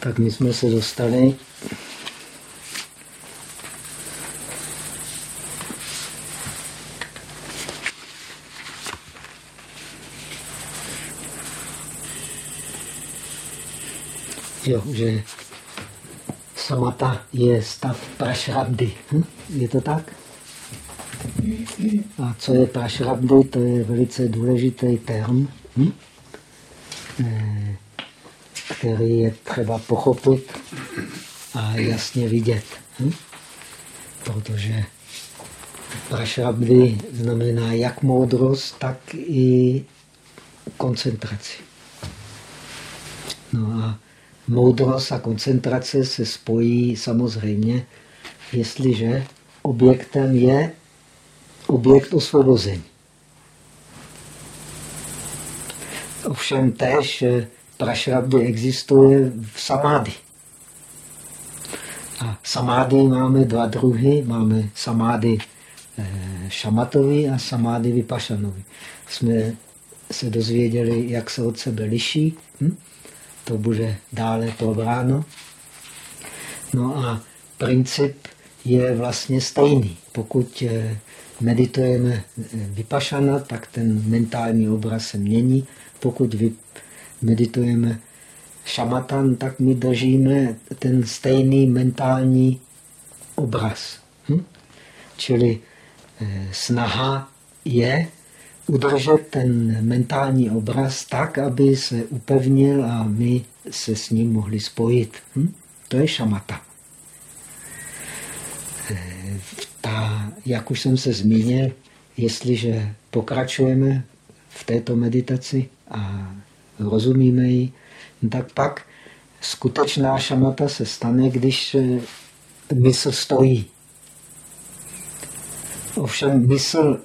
Tak my jsme se dostali jo, že samata je stav prašrabdy. Hm? Je to tak? A co je prašrabdy, to je velice důležitý term. Hm? Eh, který je třeba pochopit a jasně vidět. Hm? Protože prašrabdy znamená jak moudrost, tak i koncentraci. No a moudrost a koncentrace se spojí samozřejmě, jestliže objektem je objekt osvobození. Ovšem též prašrabdy existuje v samády. A samády máme dva druhy. Máme samády eh, šamatový a samády vypašanový. Jsme se dozvěděli, jak se od sebe liší. Hm? To bude dále probráno. No a princip je vlastně stejný. Pokud eh, meditujeme eh, vypašana, tak ten mentální obraz se mění. Pokud vy meditujeme šamatan, tak my držíme ten stejný mentální obraz. Hm? Čili eh, snaha je udržet ten mentální obraz tak, aby se upevnil a my se s ním mohli spojit. Hm? To je šamata. Eh, ta, jak už jsem se zmínil, jestliže pokračujeme v této meditaci a rozumíme ji, tak pak skutečná šamata se stane, když eh, mysl stojí. Ovšem mysl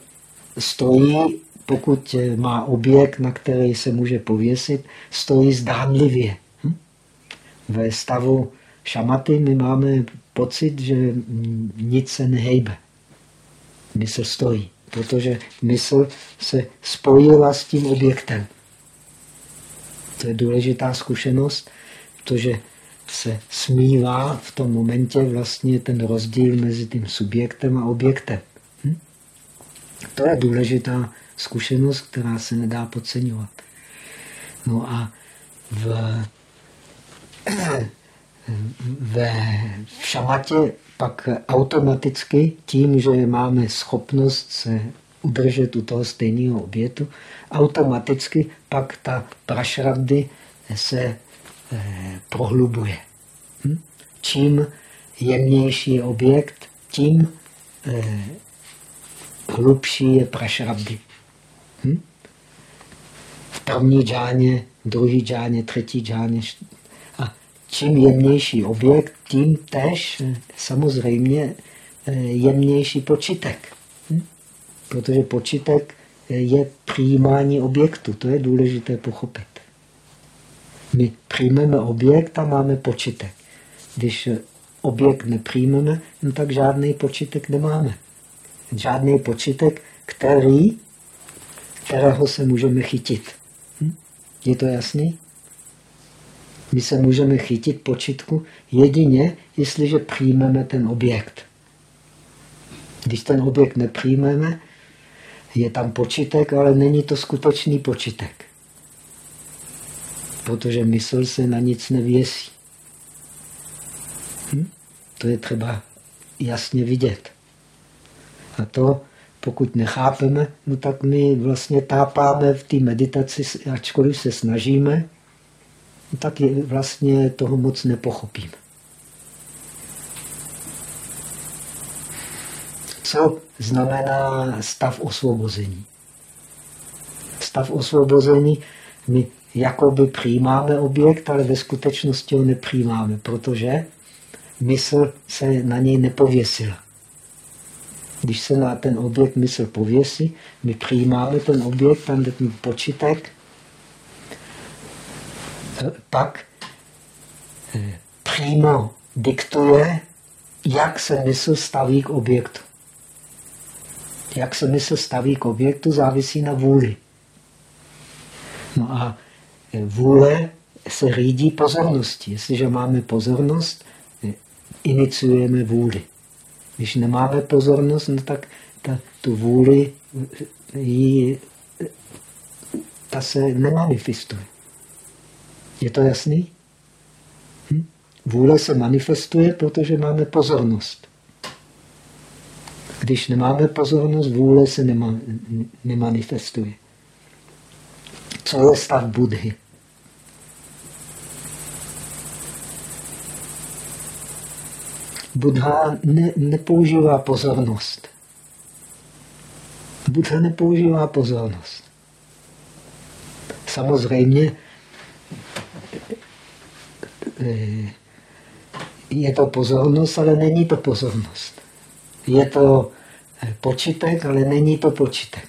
stojí, pokud eh, má objekt, na který se může pověsit, stojí zdánlivě. Hm? Ve stavu šamaty my máme pocit, že nic se nehejbe. Mysl stojí, protože mysl se spojila s tím objektem. To je důležitá zkušenost, protože se smívá v tom momentě vlastně ten rozdíl mezi tím subjektem a objektem. Hm? To je důležitá zkušenost, která se nedá podceňovat. No a v, ve v šamatě pak automaticky tím, že máme schopnost se udržet u toho stejného obětu, automaticky pak ta prašravdy se eh, prohlubuje. Hm? Čím jemnější je objekt, tím eh, hlubší je prašravdy. Hm? V první džáně, druhý džáně, třetí džáně. A čím jemnější objekt, tím tež eh, samozřejmě eh, jemnější počítek. Hm? Protože počítek je přijímání objektu. To je důležité pochopit. My přijmeme objekt a máme počítek. Když objekt nepřijmeme, no tak žádný počítek nemáme. Žádný počítek, který, kterého se můžeme chytit. Hm? Je to jasný? My se můžeme chytit počítku jedině, jestliže přijmeme ten objekt. Když ten objekt nepřijmeme, je tam počítek, ale není to skutečný počítek. Protože mysl se na nic nevěsí. Hm? To je třeba jasně vidět. A to, pokud nechápeme, no tak my vlastně tápáme v té meditaci, ačkoliv se snažíme, no tak je, vlastně toho moc nepochopíme. Co znamená stav osvobození? Stav osvobození, my jakoby přijímáme objekt, ale ve skutečnosti ho nepřijímáme, protože mysl se na něj nepověsila. Když se na ten objekt mysl pověsí, my přijímáme ten objekt, ten počítek, pak eh, přímo diktuje, jak se mysl staví k objektu. Jak se mysl staví k objektu, závisí na vůli. No a vůle se řídí pozornosti. Jestliže máme pozornost, iniciujeme vůli. Když nemáme pozornost, no tak ta, tu vůli jí, ta se nemanifestuje. Je to jasný? Hm? Vůle se manifestuje, protože máme pozornost. Když nemáme pozornost, vůle se nema, nemanifestuje. Co je stav Budhy? Buddha ne, nepoužívá pozornost. Buddha nepoužívá pozornost. Samozřejmě eh, je to pozornost, ale není to pozornost. Je to počitek, ale není to počitek.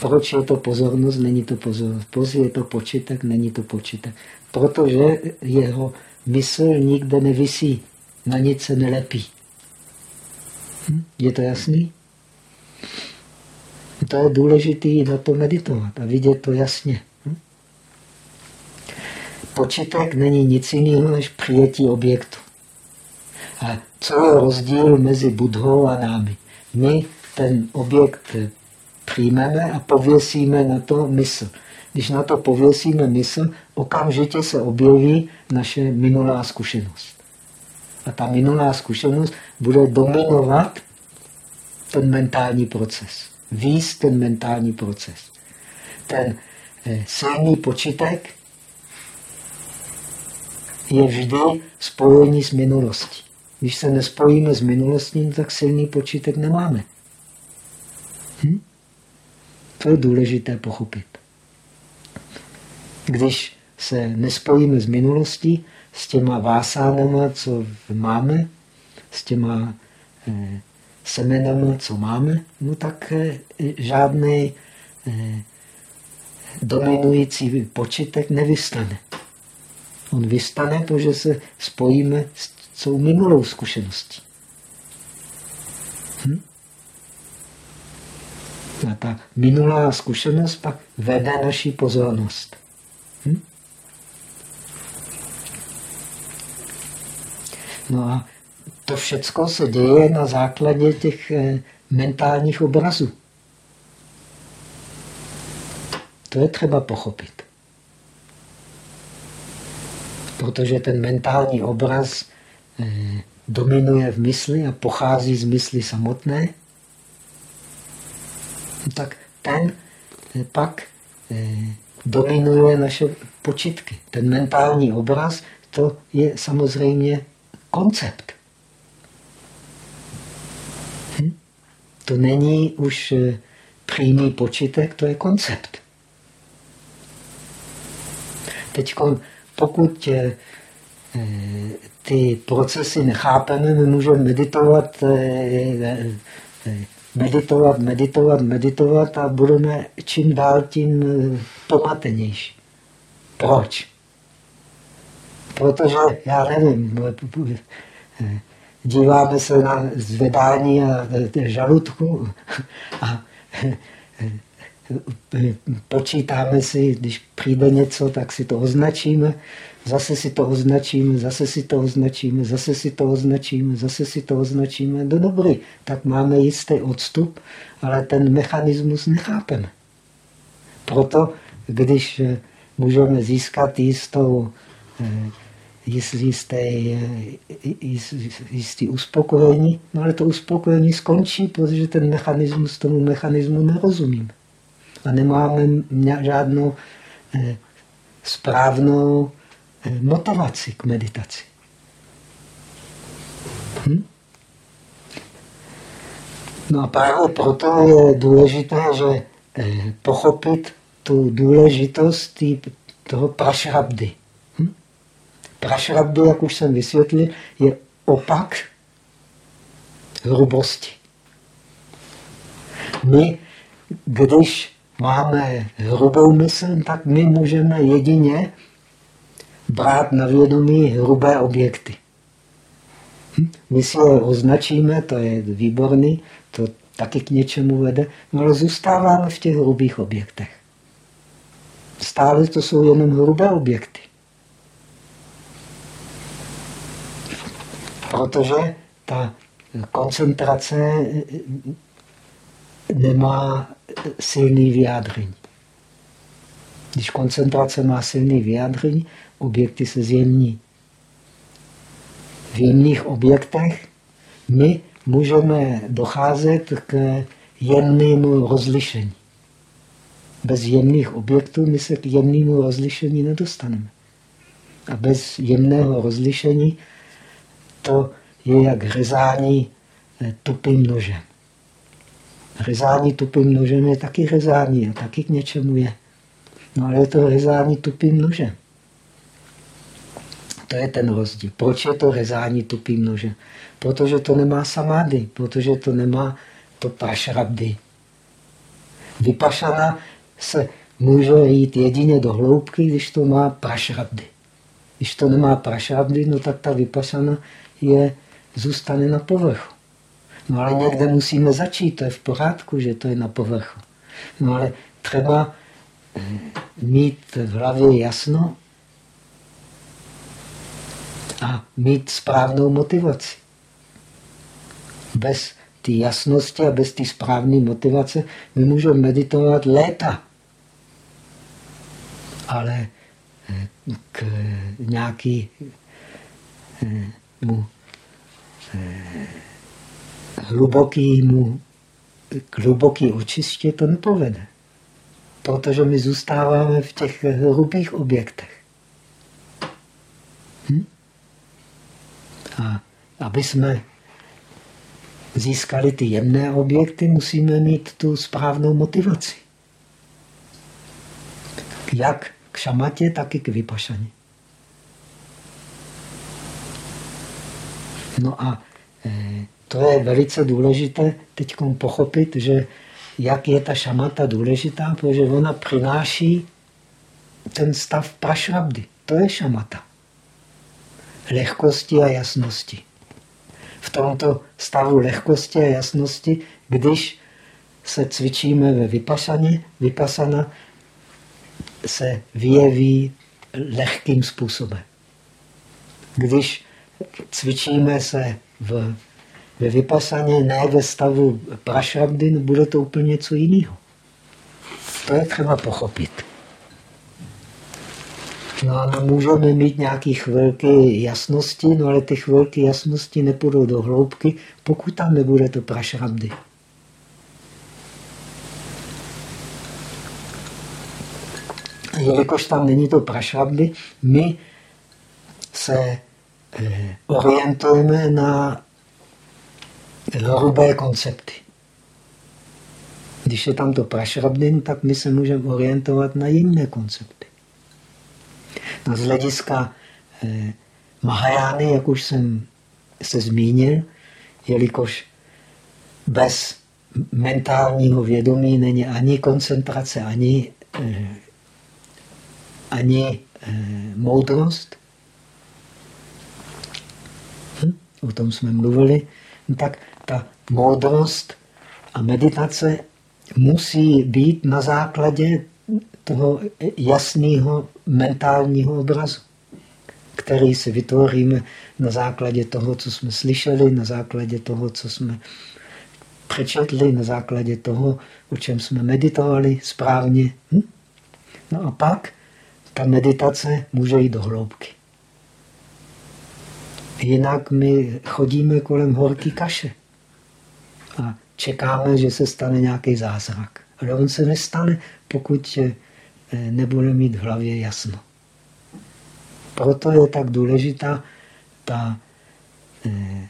Proč je to pozornost, není to pozornost. Proč je to počitek, není to počitek. Protože jeho mysl nikde nevisí na nic se nelepí. Hm? Je to jasný? To je důležité na to meditovat a vidět to jasně. Hm? Počítek není nic jiného než přijetí objektu. A co je rozdíl mezi Budhou a námi? My ten objekt přijmeme a pověsíme na to mysl. Když na to pověsíme mysl, okamžitě se objeví naše minulá zkušenost. A ta minulá zkušenost bude dominovat ten mentální proces. Víc ten mentální proces. Ten eh, silný počítek je vždy spojený s minulostí. Když se nespojíme s minulostí, tak silný počítek nemáme. Hm? To je důležité pochopit. Když se nespojíme s minulostí, s těma vásánama, co máme, s těma eh, semenama, co máme, no tak eh, žádný eh, dominující počítek nevystane. On vystane, protože se spojíme s tou minulou zkušeností. Hm? A ta minulá zkušenost pak vede naši pozornost. Hm? No a to všechno se děje na základě těch eh, mentálních obrazů. To je třeba pochopit. Protože ten mentální obraz dominuje v mysli a pochází z mysli samotné, tak ten eh, pak dominuje naše počitky. Ten mentální obraz, to je samozřejmě koncept. Hm? To není už eh, přímý počítek, to je koncept. Teď, pokud eh, eh, ty procesy nechápeme, my můžeme meditovat, meditovat, meditovat, meditovat a budeme čím dál tím pomatenější. Proč? Protože, já nevím, díváme se na zvedání a žaludku a počítáme si, když přijde něco, tak si to označíme, zase si to označíme, zase si to označíme, zase si to označíme, zase si to označíme. No dobrý, tak máme jistý odstup, ale ten mechanismus nechápeme. Proto, když můžeme získat jistou eh, jisté, jistý uspokojení, no ale to uspokojení skončí, protože ten mechanismus tomu mechanismu nerozumím. A nemáme žádnou eh, správnou eh, motivaci k meditaci. Hm? No a právě proto je důležité, že eh, pochopit tu důležitost toho prašrabdy. Prašrabdu, jak už jsem vysvětlil, je opak hrubosti. My, když máme hrubou mysl, tak my můžeme jedině brát na vědomí hrubé objekty. Hm? My si je označíme, to je výborný, to taky k něčemu vede, no ale zůstáváme v těch hrubých objektech. Stále to jsou jenom hrubé objekty. Protože ta koncentrace nemá silný vyjádření. Když koncentrace má silný vyjádření, objekty se zjemní. V jemných objektech my můžeme docházet k jemnému rozlišení. Bez jemných objektů my se k jemnému rozlišení nedostaneme. A bez jemného rozlišení to je jak řezání eh, tupým nožem. Řezání tupým nožem je taky řezání a taky k něčemu je. No ale je to řezání tupým nožem. To je ten rozdíl. Proč je to řezání tupým nožem? Protože to nemá samády, protože to nemá to prašrabdy. Vypašana se může jít jedině do hloubky, když to má prašrabdy. Když to nemá prašrabdy, no tak ta vypašana je, zůstane na povrchu. No ale někde musíme začít, to je v pořádku, že to je na povrchu. No ale třeba eh, mít v hlavě jasno a mít správnou motivaci. Bez té jasnosti a bez té správné motivace my můžeme meditovat léta. Ale eh, k nějakému eh, hlubokýmu, k hluboký očistě to nepovede. Protože my zůstáváme v těch hrubých objektech. Hm? A aby jsme získali ty jemné objekty, musíme mít tu správnou motivaci. Jak k šamatě, tak i k vypašaně. No a e, to je velice důležité teď pochopit, že jak je ta šamata důležitá, protože ona přináší ten stav prašrabdy. To je šamata. Lehkosti a jasnosti. V tomto stavu lehkosti a jasnosti, když se cvičíme ve vypasaně, vypasana se vyjeví lehkým způsobem. Když cvičíme se v ve vypasaně, ne ve stavu prašrabdy, no bude to úplně něco jiného. To je třeba pochopit. No a můžeme mít nějaké chvilky jasnosti, no ale ty chvilky jasnosti nepůjdou do hloubky, pokud tam nebude to prašrabdy. Jelikož tam není to prašrabdy, my se eh, orientujeme na hrubé koncepty. Když je tam to prašrabdin, tak my se můžeme orientovat na jiné koncepty. No z hlediska eh, Mahajány, jak už jsem se zmínil, jelikož bez mentálního vědomí není ani koncentrace, ani, eh, ani eh, moudrost. Hm? O tom jsme mluvili. No tak ta moudrost a meditace musí být na základě toho jasného mentálního obrazu, který si vytvoříme na základě toho, co jsme slyšeli, na základě toho, co jsme přečetli, na základě toho, o čem jsme meditovali správně. Hm? No a pak ta meditace může jít do hloubky. Jinak my chodíme kolem horký kaše a čekáme, že se stane nějaký zázrak. Ale on se nestane, pokud nebude mít v hlavě jasno. Proto je tak důležitá ta eh,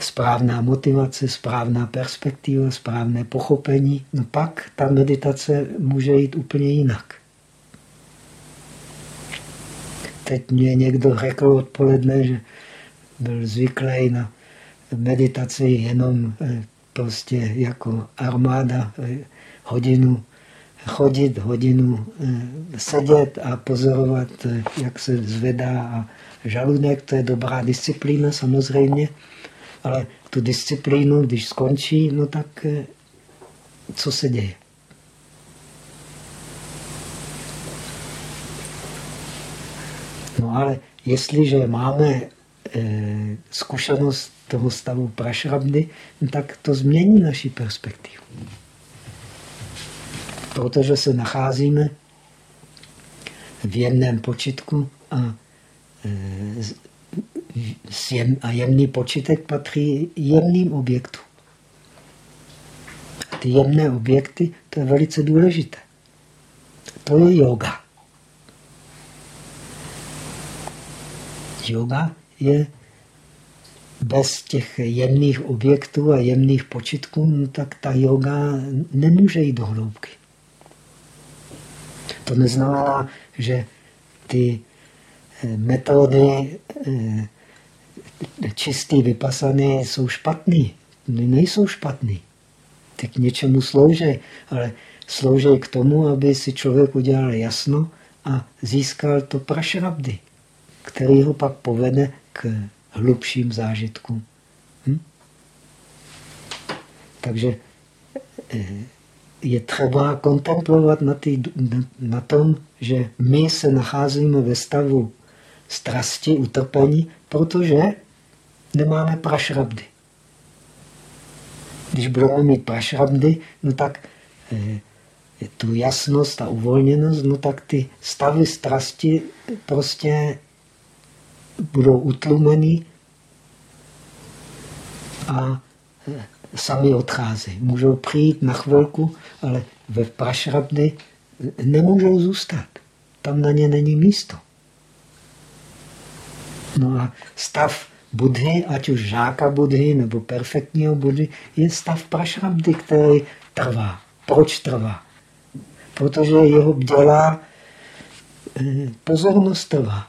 správná motivace, správná perspektiva, správné pochopení. No pak ta meditace může jít úplně jinak. Teď mě někdo řekl odpoledne, že byl zvyklý na meditaci jenom eh, prostě jako armáda eh, hodinu chodit hodinu, eh, sedět a pozorovat, eh, jak se zvedá a žaludek, to je dobrá disciplína samozřejmě, ale tu disciplínu, když skončí, no tak eh, co se děje? No ale jestliže máme zkušenost toho stavu prašrabny, tak to změní naši perspektivu. Protože se nacházíme v jemném počitku a, e, a jemný počítek patří jemným objektům. Ty jemné objekty, to je velice důležité. To je yoga. Yoga je bez těch jemných objektů a jemných počitků, no tak ta yoga nemůže jít do hloubky. To neznamená, že ty eh, metody eh, čistý vypasany jsou špatný. Nejsou špatný. Ty k něčemu slouží, ale slouží k tomu, aby si člověk udělal jasno a získal to prašrabdy, který ho pak povede k hlubším zážitkům. Hm? Takže eh, je třeba kontemplovat na, tý, na, na tom, že my se nacházíme ve stavu strasti, utrpení, protože nemáme prašrabdy. Když budeme mít prašrabdy, no tak eh, tu jasnost a uvolněnost, no tak ty stavy strasti prostě budou utlumený a sami odcházejí. Můžou přijít na chvilku, ale ve prašrabdy nemůžou zůstat. Tam na ně není místo. No a stav Budhy, ať už žáka Budhy nebo perfektního Budhy, je stav prašrabdy, který trvá. Proč trvá? Protože jeho dělá eh, pozornost trvá.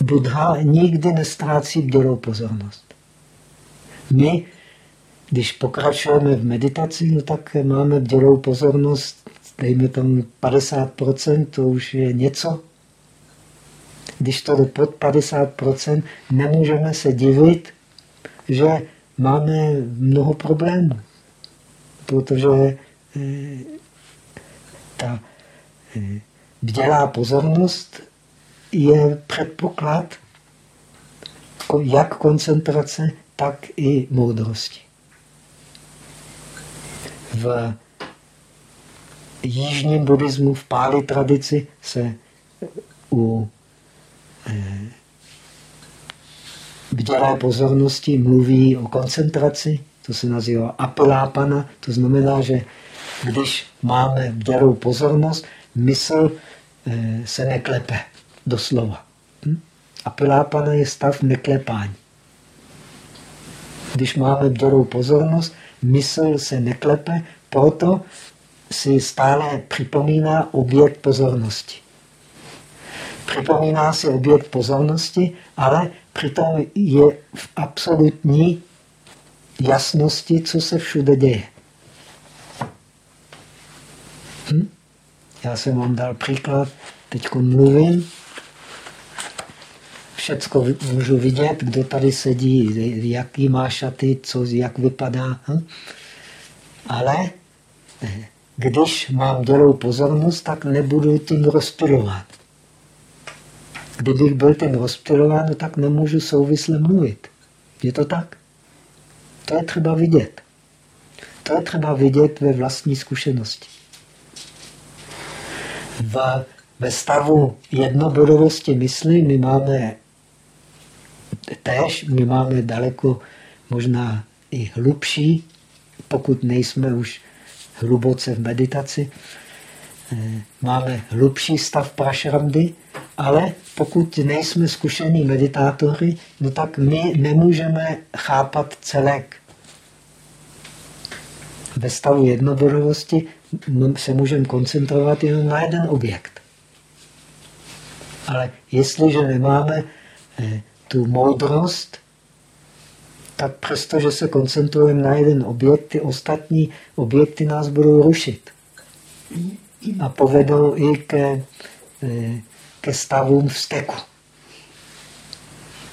Buddha nikdy nestrácí bdělou pozornost. My, když pokračujeme v meditaci, no tak máme bdělou pozornost, dejme tomu 50%, to už je něco. Když to jde pod 50%, nemůžeme se divit, že máme mnoho problémů. Protože eh, ta eh, bdělá pozornost je předpoklad jak koncentrace, tak i moudrosti. V jižním buddhismu, v páli tradici se u bdělé eh, pozornosti mluví o koncentraci, to se nazývá apelápana, to znamená, že když máme bdělou pozornost, mysl eh, se neklepe doslova. Hm? Apelápana je stav neklepání. Když máme bdělou pozornost, mysl se neklepe, proto si stále připomíná objekt pozornosti. Připomíná si objekt pozornosti, ale přitom je v absolutní jasnosti, co se všude děje. Hm? Já jsem vám dal příklad, teď mluvím, všecko můžu vidět, kdo tady sedí, jaký má šaty, co, jak vypadá. Hm? Ale eh, když mám dělou pozornost, tak nebudu tím rozptilovat. Kdybych byl tím rozptilován, no tak nemůžu souvisle mluvit. Je to tak? To je třeba vidět. To je třeba vidět ve vlastní zkušenosti. V, ve stavu jednobodovosti mysli my máme též my máme daleko možná i hlubší, pokud nejsme už hluboce v meditaci, eh, máme hlubší stav prašramdy, ale pokud nejsme zkušení meditátory, no tak my nemůžeme chápat celek. Ve stavu jednobodovosti se můžeme koncentrovat jen na jeden objekt. Ale jestliže nemáme eh, tu moudrost, tak přestože se koncentrujeme na jeden objekt, ty ostatní objekty nás budou rušit. A povedou i ke, eh, ke stavům vzteku.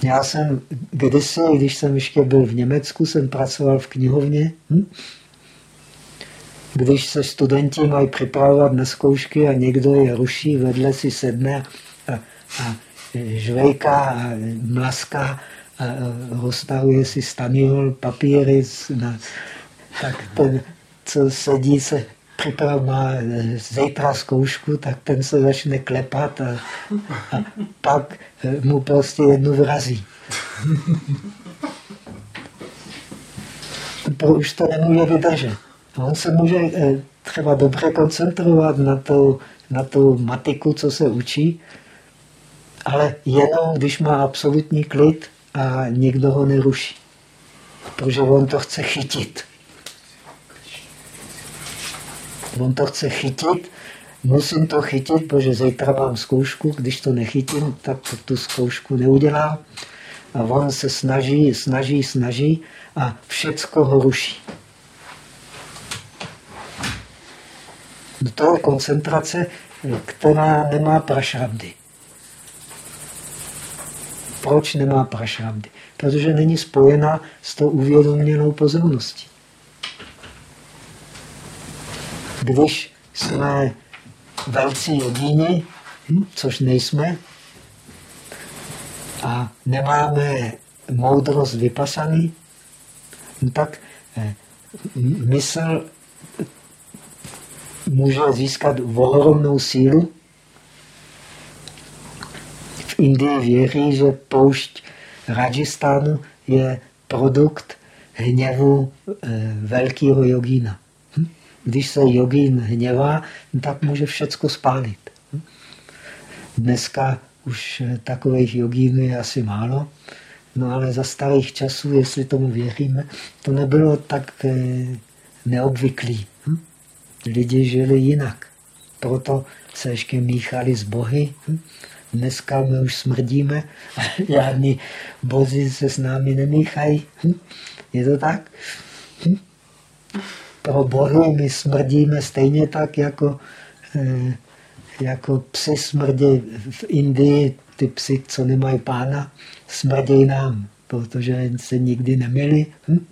Já jsem kdysi, když jsem ještě byl v Německu, jsem pracoval v knihovně. Hm? Když se studenti mají připravovat na zkoušky a někdo je ruší, vedle si sedne a a žvejká mlaská a roztahuje si staniol, papíry, na, tak ten, co sedí, se připrav má zítra zkoušku, tak ten se začne klepat a, a pak mu prostě jednu vrazí. už to nemůže vydržet. On se může eh, třeba dobře koncentrovat na tu, na tu matiku, co se učí, ale jenom když má absolutní klid a nikdo ho neruší. Protože on to chce chytit. On to chce chytit, musím to chytit, protože zítra mám zkoušku, když to nechytím, tak tu zkoušku neudělám. A on se snaží, snaží, snaží a všecko ho ruší. To je koncentrace, která nemá prašravdy. Proč nemá prašravdy? Protože není spojena s tou uvědoměnou pozorností. Když jsme velcí jogíni, hm, což nejsme, a nemáme moudrost vypasaný, no tak eh, mysl může získat ohromnou sílu. V Indii věří, že poušť Rajistánu je produkt hněvu eh, velkého jogína. Hm? Když se jogín hněvá, tak může všecko spálit. Hm? Dneska už eh, takových jogínů je asi málo, no ale za starých časů, jestli tomu věříme, to nebylo tak eh, neobvyklý. Hm? Lidi žili jinak. Proto se ještě míchali s bohy. Hm? Dneska my už smrdíme žádní bozi se s námi nemíchají. Hm? Je to tak? Hm? Pro bohy my smrdíme stejně tak, jako eh, jako psy smrdí v Indii, ty psy, co nemají pána, smrdějí nám, protože se nikdy nemili. Hm?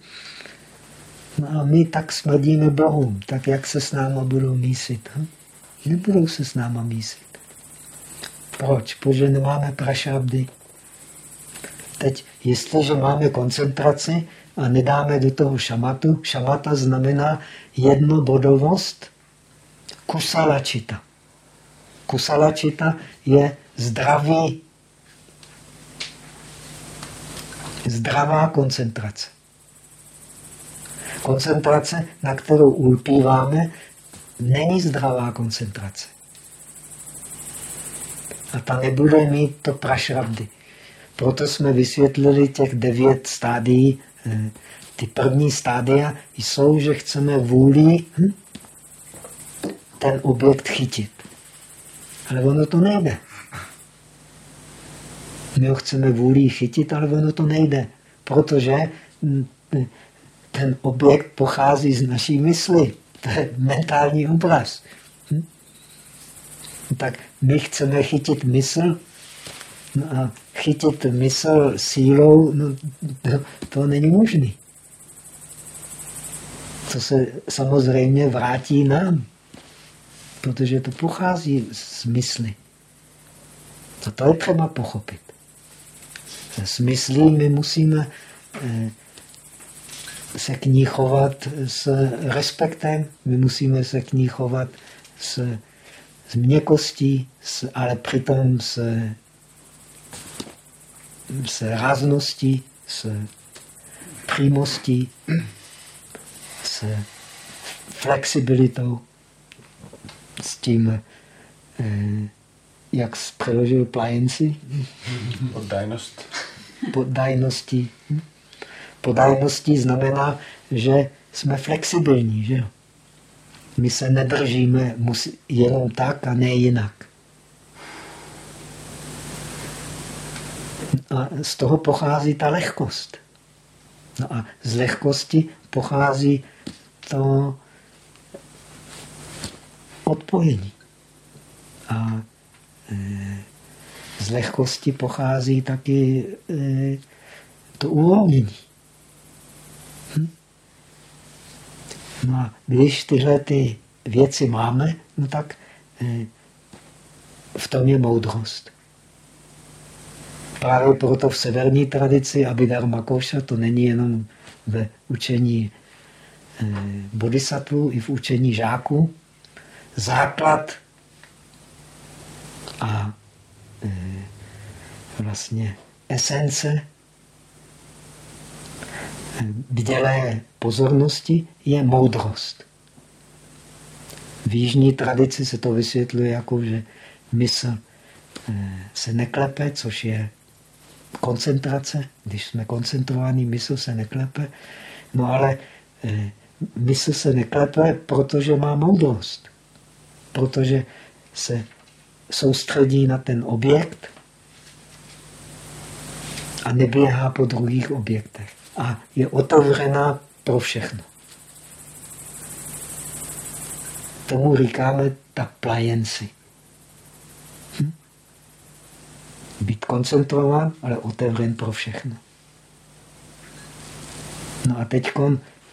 No a my tak smrdíme Bohu, tak jak se s náma budou mísit. Hm? Nebudou se s náma mísit. Proč? Protože nemáme prašabdy. Teď, jestliže máme koncentraci a nedáme do toho šamatu, šamata znamená jednobodovost kusalačita. Kusalačita je zdravý, zdravá koncentrace. Koncentrace, na kterou ulpíváme, není zdravá koncentrace. A ta nebude mít to prašravdy. Proto jsme vysvětlili těch devět stádií. Eh, ty první stádia jsou, že chceme vůli hm, ten objekt chytit. Ale ono to nejde. My ho chceme vůli chytit, ale ono to nejde, protože mm, ten objekt pochází z naší mysli. To je mentální obraz. Hm? Tak my chceme chytit mysl no a chytit mysl sílou, no, to, to není možné. To se samozřejmě vrátí nám protože to pochází z mysli. To je třeba pochopit. S myslí my musíme eh, se k ní chovat s respektem, my musíme se k ní chovat s, s měkkostí, s, ale přitom s, s rázností, s přímostí, s flexibilitou s tím, eh, jak přeložil plajenci. Poddajnost. Poddajností. Poddajností znamená, že jsme flexibilní, že jo? My se nedržíme jenom tak a ne jinak. A z toho pochází ta lehkost. No a z lehkosti pochází to odpojení. A e, z lehkosti pochází taky e, to uvolnění. Hm? No a když tyhle ty věci máme, no tak e, v tom je moudrost. právě proto v severní tradici Abhidharma Koša to není jenom ve učení eh, bodhisattvů, i v učení žáků. Základ a eh, vlastně esence bdělé pozornosti je moudrost. V jižní tradici se to vysvětluje jako, že mysl eh, se neklepe, což je koncentrace. Když jsme koncentrovaní, mysl se neklepe. No ale eh, mysl se neklepe, protože má moudrost. Protože se soustředí na ten objekt a neběhá po druhých objektech. A je otevřená pro všechno. Tomu říkáme ta plajenci. Hm? Být koncentrován, ale otevřen pro všechno. No a teď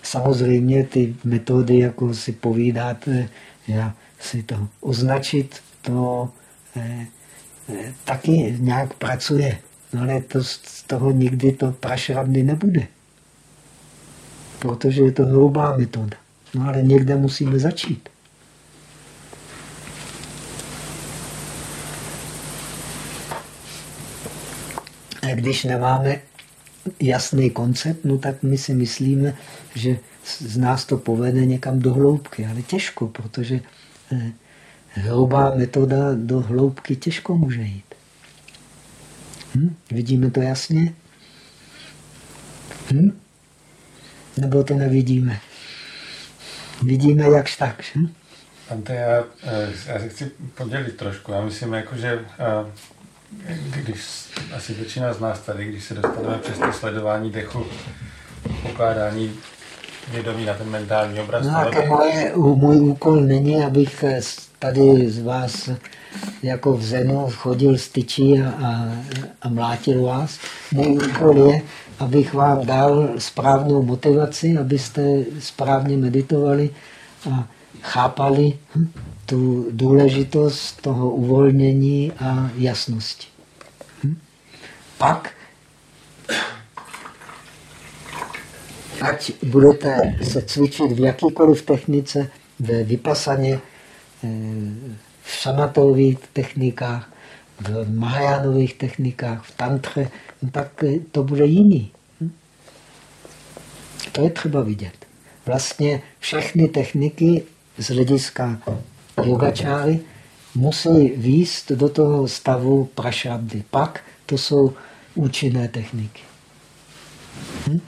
samozřejmě ty metody, jako si povídáte, já si to označit, to eh, eh, taky nějak pracuje. No ale to, z toho nikdy to prašravny nebude. Protože je to hrubá metoda. No ale někde musíme začít. A když nemáme jasný koncept, no tak my si myslíme, že z nás to povede někam do hloubky, ale těžko, protože eh, hrubá metoda do hloubky těžko může jít. Hm? Vidíme to jasně? Hm? Nebo to nevidíme? Vidíme jakž tak. Hm? Ante, já, eh, já se chci podělit trošku. Já myslím, jako, že eh, když asi většina z nás tady, když se dostaneme přes to sledování dechu, pokládání vědomí na ten mentální obraz. No a to moje, můj úkol není, abych tady z vás jako v Zenu chodil z tyčí a, a, a mlátil vás. Můj úkol je, abych vám dal správnou motivaci, abyste správně meditovali a chápali tu důležitost toho uvolnění a jasnosti. Hm? Pak, ať budete se cvičit v jakýkoliv technice, ve vypasaně, v šamatových technikách, v Mahajánových technikách, v tantře, no tak eh, to bude jiný. Hm? To je třeba vidět. Vlastně všechny techniky z hlediska yogačáry musí výst do toho stavu prašabdy. Pak to jsou účinné techniky. Hm?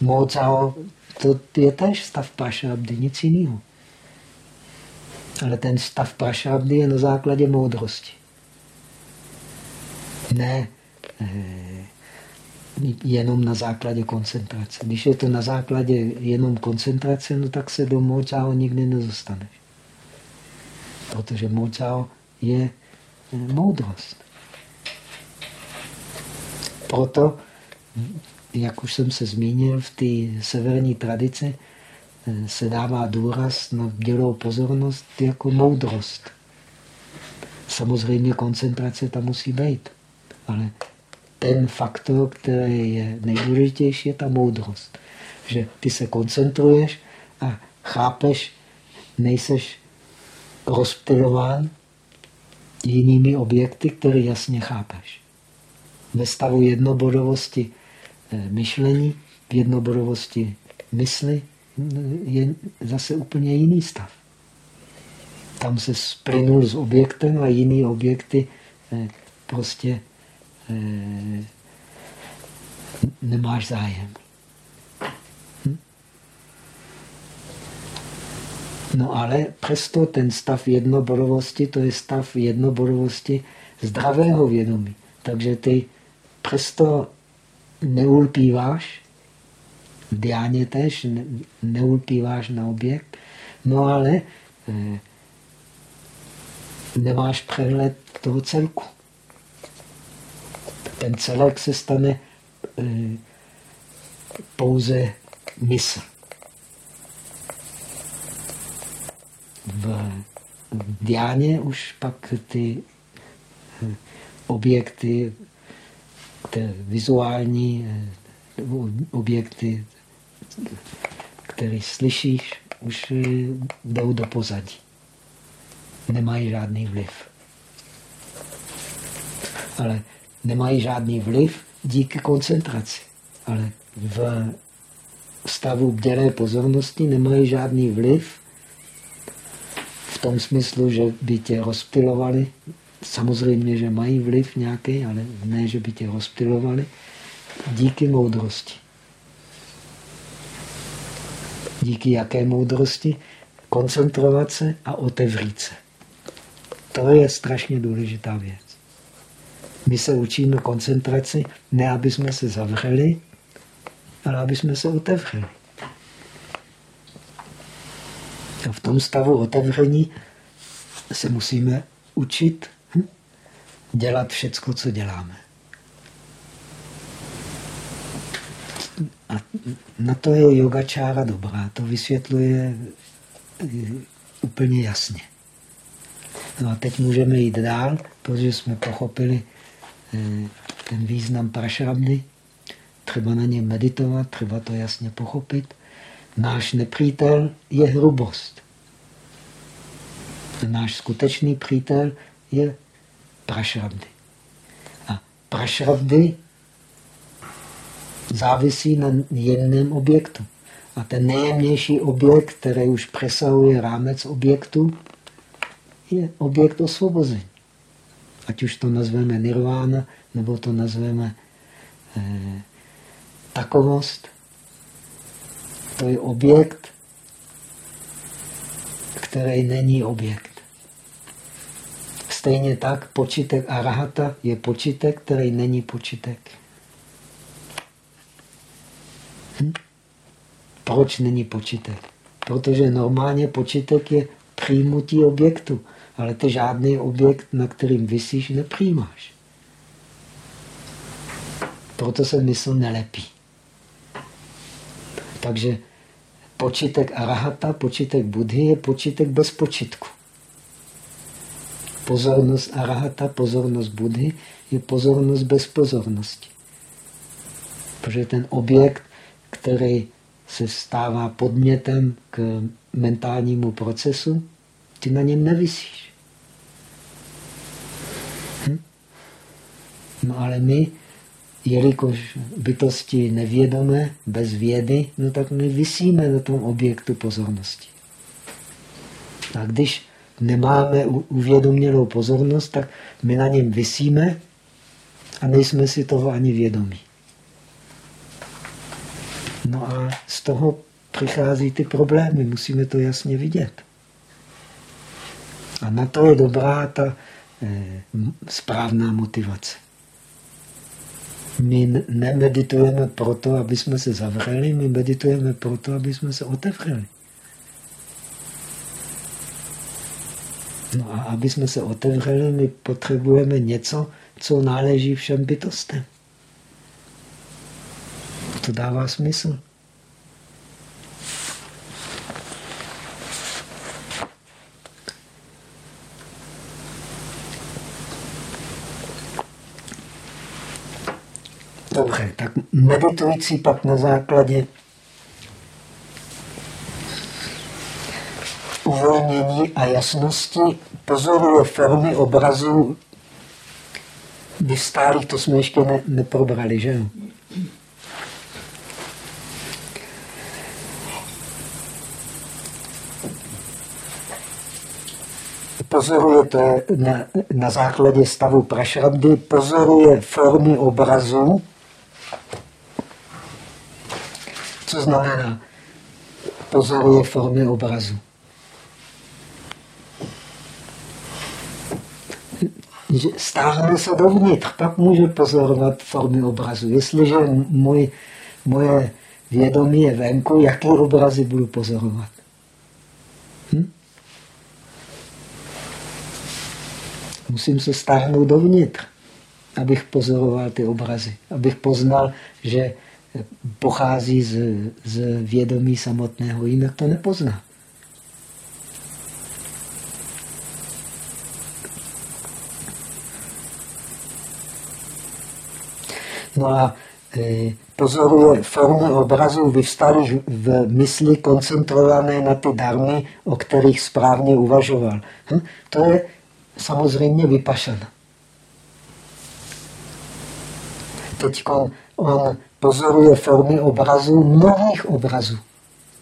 Mozao, to je tež stav prašabdy, nic jiného. Ale ten stav prašabdy je na základě moudrosti. Ne eh, jenom na základě koncentrace. Když je to na základě jenom koncentrace, no tak se do Mozao nikdy nedostaneš. Protože Mozao je eh, moudrost. Proto, jak už jsem se zmínil, v té severní tradici se dává důraz na dělou pozornost jako moudrost. Samozřejmě koncentrace tam musí být, ale ten faktor, který je nejdůležitější, je ta moudrost. Že ty se koncentruješ a chápeš, nejseš rozptylován jinými objekty, které jasně chápeš. Ve stavu jednobodovosti eh, myšlení, jednobodovosti mysli je zase úplně jiný stav. Tam se splynul s objektem a jiný objekty eh, prostě eh, nemáš zájem. No ale přesto ten stav jednobodovosti, to je stav jednobodovosti zdravého vědomí. Takže ty přesto neulpíváš, v diáně tež ne, neulpíváš na objekt, no ale eh, nemáš přehled toho celku. Ten celek se stane eh, pouze mysl. v Diáně už pak ty hm, objekty ty vizuální eh, objekty, které slyšíš, už eh, jdou do pozadí. Nemají žádný vliv. Ale nemají žádný vliv díky koncentraci. Ale v stavu bdělé pozornosti nemají žádný vliv v tom smyslu, že by tě rozptilovali. Samozřejmě, že mají vliv nějaký, ale ne, že by tě rozptilovali. Díky moudrosti. Díky jaké moudrosti? Koncentrovat se a otevřít se. To je strašně důležitá věc. My se učíme koncentraci, ne aby jsme se zavřeli, ale aby jsme se otevřeli. A v tom stavu otevření se musíme učit hm, dělat všecko, co děláme. A na to je yogačára dobrá. To vysvětluje eh, úplně jasně. No a teď můžeme jít dál, protože jsme pochopili eh, ten význam prašramny. Třeba na něm meditovat, třeba to jasně pochopit. Náš nepřítel je hrubost. Náš skutečný přítel je prašravdy. A prašravdy závisí na jemném objektu. A ten nejjemnější objekt, který už přesahuje rámec objektu, je objekt osvobození. Ať už to nazveme nirvána, nebo to nazveme eh, takovost, to je objekt, který není objekt. Stejně tak počitek arahata je počitek, který není počitek. Hm? Proč není počitek? Protože normálně počitek je přijmutí objektu, ale to žádný objekt, na kterým vysíš, nepřijímáš. Proto se mysl nelepí. Takže Počitek arahata, počitek Budhy je počitek bez počitku. Pozornost arahata, pozornost Budhy je pozornost bez pozornosti. Protože ten objekt, který se stává podmětem k mentálnímu procesu, ty na něm nevisíš. Hm? No ale my jelikož bytosti nevědomé, bez vědy, no tak my vysíme na tom objektu pozornosti. A když nemáme uvědoměnou pozornost, tak my na něm vysíme a nejsme si toho ani vědomí. No a z toho přichází ty problémy, musíme to jasně vidět. A na to je dobrá ta eh, správná motivace. My nemeditujeme proto, aby jsme se zavřeli, my meditujeme proto, aby jsme se otevřeli. No a aby jsme se otevřeli, my potřebujeme něco, co náleží všem bytostem. To dává smysl. Dobře, tak meditující pak na základě uvolnění a jasnosti pozoruje formy obrazů vystálých, to jsme ještě ne, neprobrali, že pozorujete na, na základě stavu prašrabdy, pozoruje formy obrazů Co znamená? Pozoruje formy obrazu. Stáhne se dovnitř, pak může pozorovat formy obrazu. Jestliže můj, moje vědomí je venku, jaké obrazy budu pozorovat? Hm? Musím se stáhnout dovnitř, abych pozoroval ty obrazy, abych poznal, že pochází z, z vědomí samotného, jinak to nepozná. No a e, pozoruje formy obrazů vyvstalých v mysli koncentrované na ty darmy, o kterých správně uvažoval. Hm? To je samozřejmě vypašana. Teď on pozoruje formy obrazů, mnohých obrazů,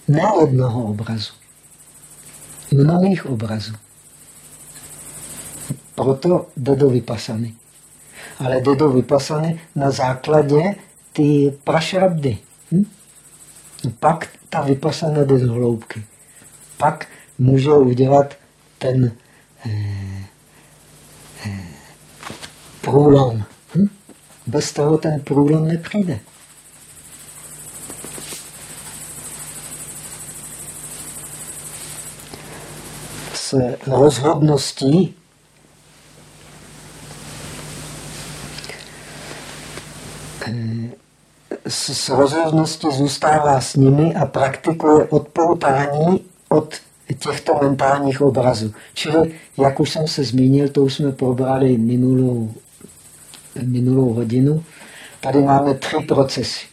ne jednoho obrazu. Mnohých obrazů. Proto jde do vypasany. Ale jde do vypasany na základě ty prašrabdy. Hm? Pak ta vypasana jde do hloubky. Pak může udělat ten eh, eh, průlom. Hm? Bez toho ten průlom nepřijde. S rozhodností s rozhodností zůstává s nimi a praktikuje odpoutání od těchto mentálních obrazů. Čili, jak už jsem se zmínil, to už jsme probrali minulou, minulou hodinu, tady máme tři procesy.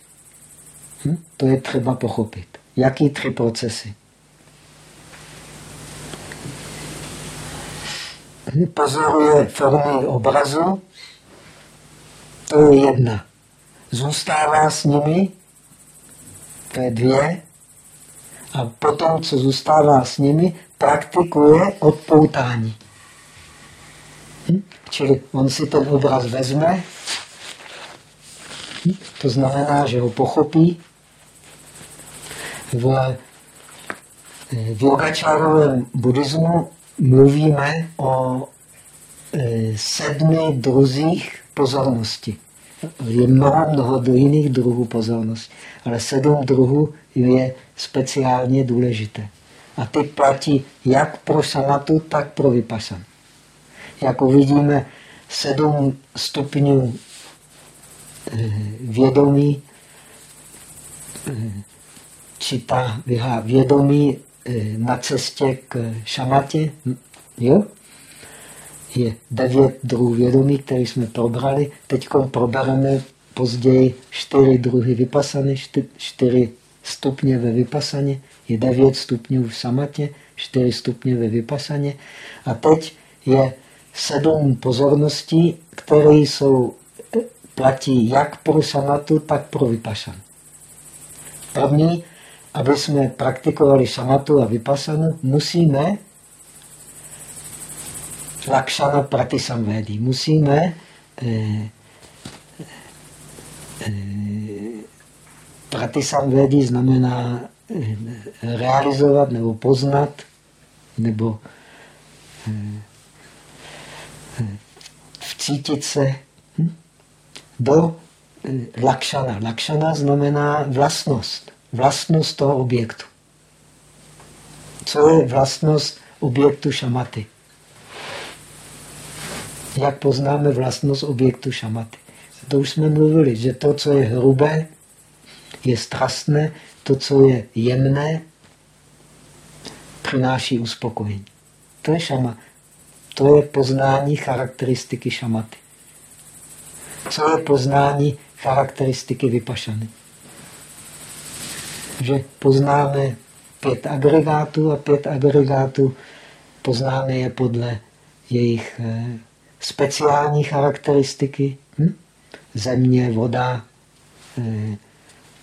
Hm? To je třeba pochopit. Jaký tři procesy? Hm? Pozoruje formy obrazu, to je jedna zůstává s nimi, to je dvě, a potom, co zůstává s nimi, praktikuje odpoutání. Čili on si ten obraz vezme, to znamená, že ho pochopí. V, v yogačárovém buddhismu mluvíme o e, sedmi druzích pozornosti je mnoho, mnoho do jiných druhů pozornosti, ale sedm druhů je speciálně důležité. A ty platí jak pro samatu, tak pro vypasan. Jak uvidíme, sedm stupňů eh, vědomí, eh, či ta vědomí eh, na cestě k šamatě, hm, jo? je devět druhů vědomí, které jsme probrali. Teď probereme později čtyři druhy vypasany, čtyři stupně ve vypasaně, je devět stupňů v samatě, čtyři stupně ve vypasaně. A teď je sedm pozorností, které jsou, platí jak pro samatu, tak pro vypasan. První, aby jsme praktikovali samatu a vypasanu, musíme Lakšana Pratisamvédy. Musíme eh, eh, Pratisamvédy znamená eh, realizovat nebo poznat nebo eh vcítit se hm, do eh, lakšana. Lakšana znamená vlastnost. Vlastnost toho objektu. Co je vlastnost objektu šamaty? jak poznáme vlastnost objektu šamaty. To už jsme mluvili, že to, co je hrubé, je strastné, to, co je jemné, přináší uspokojení. To je šama. To je poznání charakteristiky šamaty. Co je poznání charakteristiky vypašany? Že poznáme pět agregátů a pět agregátů poznáme je podle jejich eh, speciální charakteristiky. Hm? Země, voda, eh,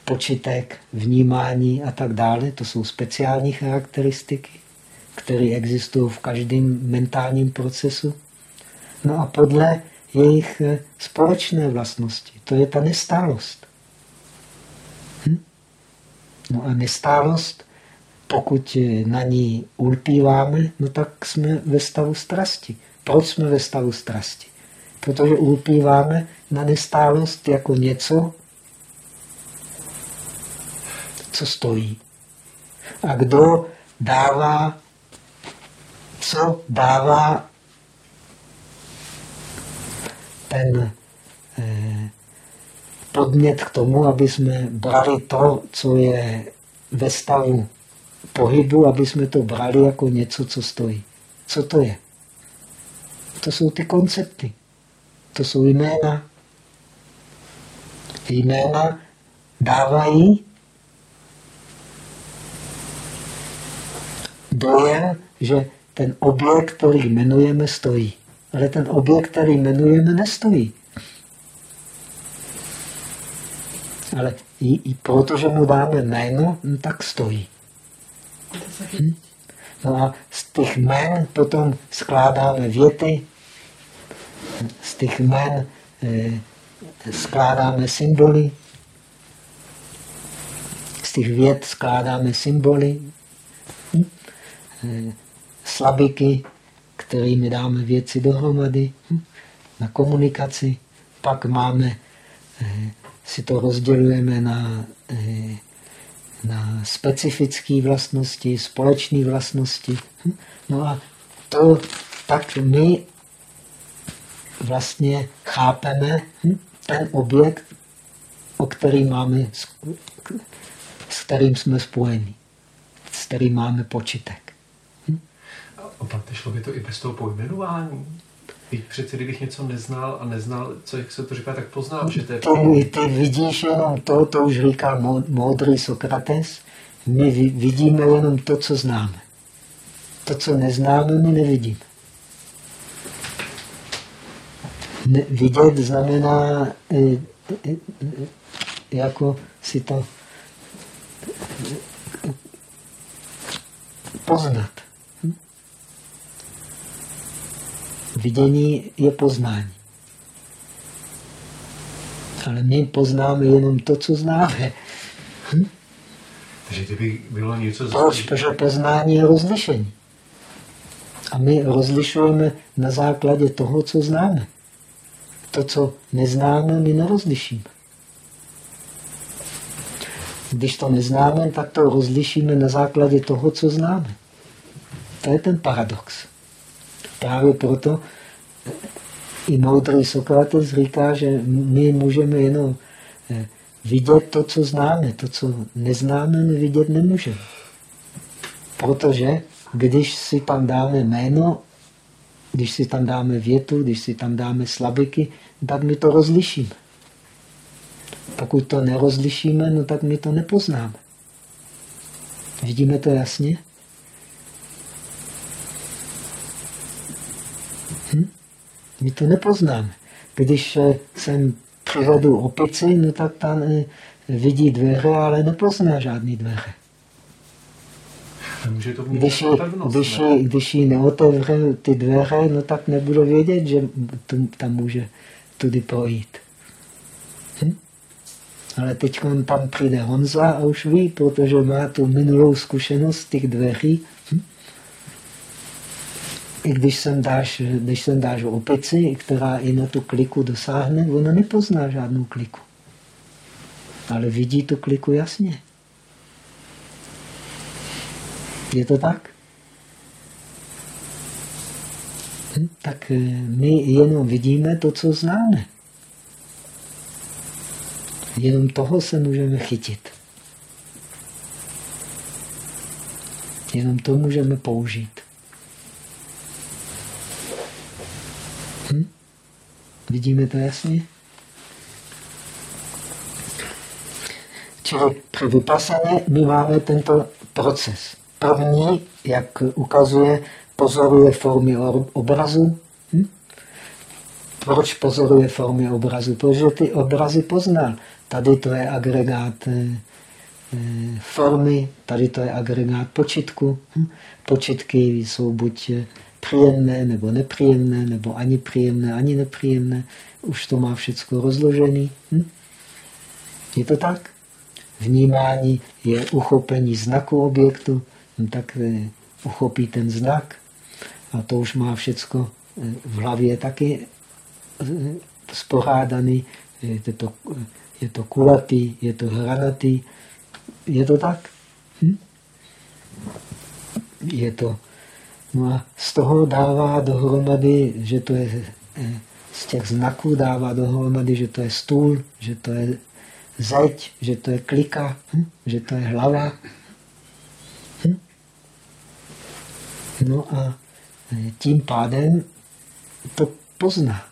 počitek, vnímání a tak dále. To jsou speciální charakteristiky, které existují v každém mentálním procesu. No a podle jejich eh, společné vlastnosti. To je ta nestálost. Hm? No a nestálost, pokud eh, na ní ulpíváme, no tak jsme ve stavu strasti. Proč jsme ve stavu strasti? Protože ulpíváme na nestálost jako něco, co stojí. A kdo dává, co dává ten eh, podnět k tomu, aby jsme brali to, co je ve stavu pohybu, aby jsme to brali jako něco, co stojí. Co to je? To jsou ty koncepty. To jsou jména. Jména dávají dojem, že ten objekt, který jmenujeme, stojí. Ale ten objekt, který jmenujeme, nestojí. Ale i, i protože mu dáme jméno, no, tak stojí. Hm? No a z těch jmén potom skládáme věty, z těch jmén eh, skládáme symboly, z těch věd skládáme symboly, hm? eh, slabiky, kterými dáme věci dohromady hm? na komunikaci. Pak máme, eh, si to rozdělujeme na, eh, na specifické vlastnosti, společné vlastnosti. Hm? No a to tak my vlastně chápeme hm? ten objekt, o který máme, s kterým jsme spojeni, s kterým máme počítek. A pak šlo by to i bez toho pojmenování? Teď přece, kdybych něco neznal a neznal, co jak se to říká, tak poznám, že to je... Ty, ty vidíš jenom to, to už říká moudrý Sokrates, my vidíme jenom to, co známe. To, co neznáme, my nevidíme. Ne, vidět znamená e, e, e, jako si to poznat. Hm? Vidění je poznání. Ale my poznáme jenom to, co známe. Hm? Takže kdyby bylo něco... Proč? Protože poznání je rozlišení. A my rozlišujeme na základě toho, co známe. To, co neznáme, my nerozlišíme. Když to neznáme, tak to rozlišíme na základě toho, co známe. To je ten paradox. Právě proto i moudrý Sokrates říká, že my můžeme jenom eh, vidět to, co známe. To, co neznáme, my vidět nemůžeme. Protože když si tam dáme jméno, když si tam dáme větu, když si tam dáme slabiky, tak my to rozlišíme. Pokud to nerozlišíme, no tak my to nepoznáme. Vidíme to jasně? My to nepoznáme. Když jsem přivedu opici, no tak tam eh, vidí dveře, ale nepozná žádný dveře. Může to když, když, ne? když jí neotevře ty dveře, no tak nebudu vědět, že tam může tudy projít. Hm? Ale teď tam přijde Honza a už ví, protože má tu minulou zkušenost těch dveří. I když sem, dáš, když sem dáš opici, která i na tu kliku dosáhne, ona nepozná žádnou kliku. Ale vidí tu kliku jasně. Je to tak? Hm? Tak eh, my jenom vidíme to, co známe. Jenom toho se můžeme chytit. Jenom to můžeme použít. Hm? Vidíme to jasně? Čili při vypasaně my máme tento proces. První, jak ukazuje, pozoruje formy obrazu. Hm? Proč pozoruje formy obrazu? Protože ty obrazy pozná. Tady to je agregát eh, eh, formy, tady to je agregát počitku. Hm? Počitky jsou buď eh, příjemné, nebo nepříjemné, nebo ani příjemné, ani nepříjemné. Už to má všechno rozložené. Hm? Je to tak? Vnímání je uchopení znaku objektu, no tak uchopí ten znak a to už má všechno v hlavě taky spohádaný. Je to je to kulatý, je to hranatý. Je to tak? Hm? Je to. No a z toho dává dohromady, že to je, eh, z těch znaků dává dohromady, že to je stůl, že to je zeď, že to je klika, hm? že to je hlava. Hm? No a eh, tím pádem to pozná.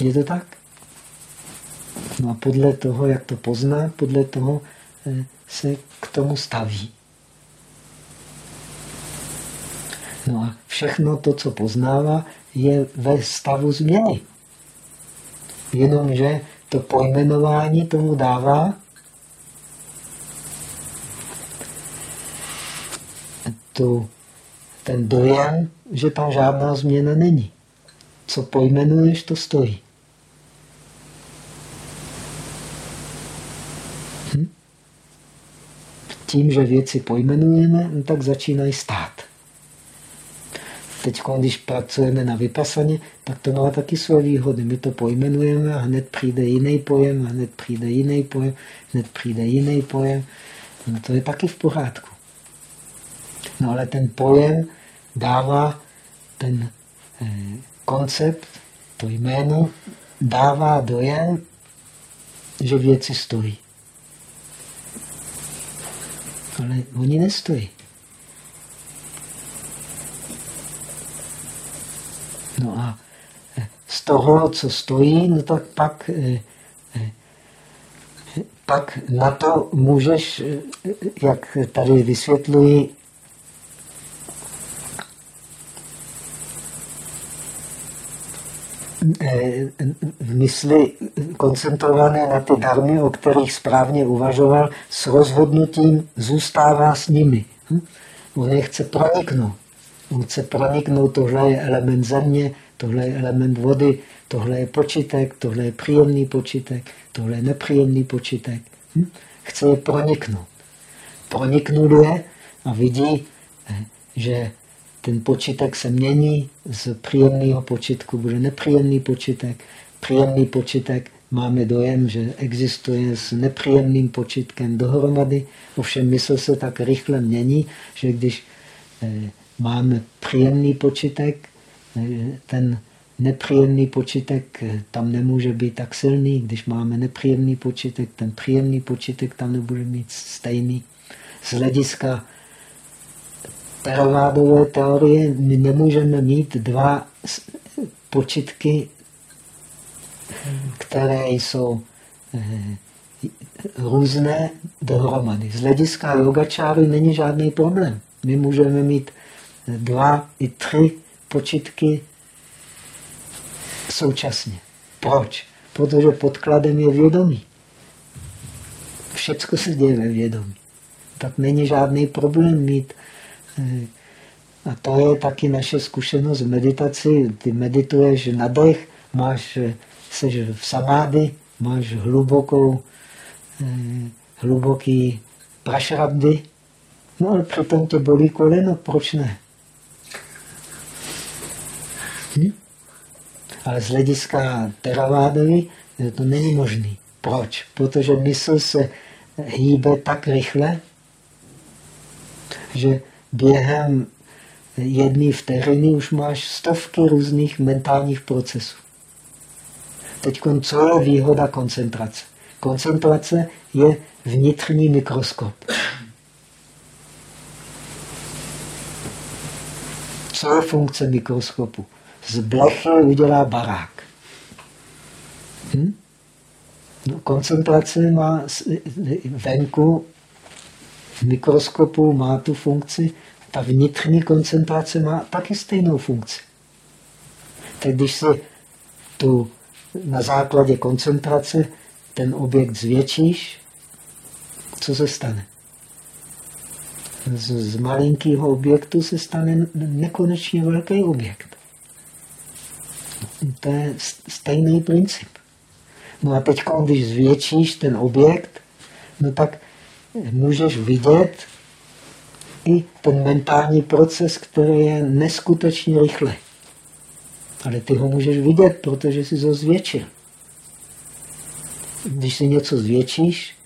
Je to tak? No a podle toho, jak to pozná, podle toho eh, se k tomu staví. No a všechno to, co poznává, je ve stavu změny. Jenomže to pojmenování tomu dává tu, ten dojem, že tam žádná změna není. Co pojmenuješ, to stojí. Hm? Tím, že věci pojmenujeme, tak začínají stát. Teď, když pracujeme na vypasaně, tak to má taky své výhody. My to pojmenujeme a hned přijde jiný pojem, hned přijde jiný pojem, hned přijde jiný pojem. No to je taky v pořádku. No ale ten pojem dává ten eh, koncept, to jméno, dává dojem, že věci stojí. Ale oni nestojí. No a eh, z toho, co stojí, no tak pak, eh, eh, pak na to můžeš, jak tady vysvětluji, v mysli koncentrované na ty darmy, o kterých správně uvažoval, s rozhodnutím zůstává s nimi. Hm? On je chce proniknout. Chce proniknout, tohle je element země, tohle je element vody, tohle je počítek, tohle je příjemný počítek, tohle je nepříjemný počítek. Hm? Chce je proniknout. Proniknul je a vidí, eh, že ten počítek se mění, z příjemného počítku bude nepříjemný počítek. Příjemný počítek máme dojem, že existuje s nepříjemným počítkem dohromady, ovšem mysl se tak rychle mění, že když eh, máme příjemný počítek, ten nepříjemný počítek tam nemůže být tak silný. Když máme nepříjemný počítek, ten příjemný počítek tam nebude mít stejný. Z hlediska teravádové teorie my nemůžeme mít dva počítky, které jsou eh, různé dohromady. Z hlediska yogačáry není žádný problém. My můžeme mít dva i tři počitky současně. Proč? Protože podkladem je vědomí. Všecko se děje ve vědomí. Tak není žádný problém mít. Eh, a to je taky naše zkušenost v meditaci. Ty medituješ na dech, máš, eh, seš v samády, máš hlubokou, eh, hluboký prašrabdy, no ale přitom tě bolí koleno, proč ne? Hm? Ale z hlediska Theravádovy to není možný. Proč? Protože mysl se hýbe tak rychle, že během jedné vteřiny už máš stovky různých mentálních procesů. Teď co je výhoda koncentrace? Koncentrace je vnitřní mikroskop. Co je funkce mikroskopu? Z blechy udělá barák. Hm? No, koncentrace má venku v mikroskopu má tu funkci, ta vnitřní koncentrace má taky stejnou funkci. Tak když se tu na základě koncentrace ten objekt zvětšíš, co se stane? Z, z malinkého objektu se stane nekonečně velký objekt. To je stejný princip. No a teď, když zvětšíš ten objekt, no tak můžeš vidět i ten mentální proces, který je neskutečně rychle. Ale ty ho můžeš vidět, protože jsi ho zvětšil. Když si něco zvětšíš,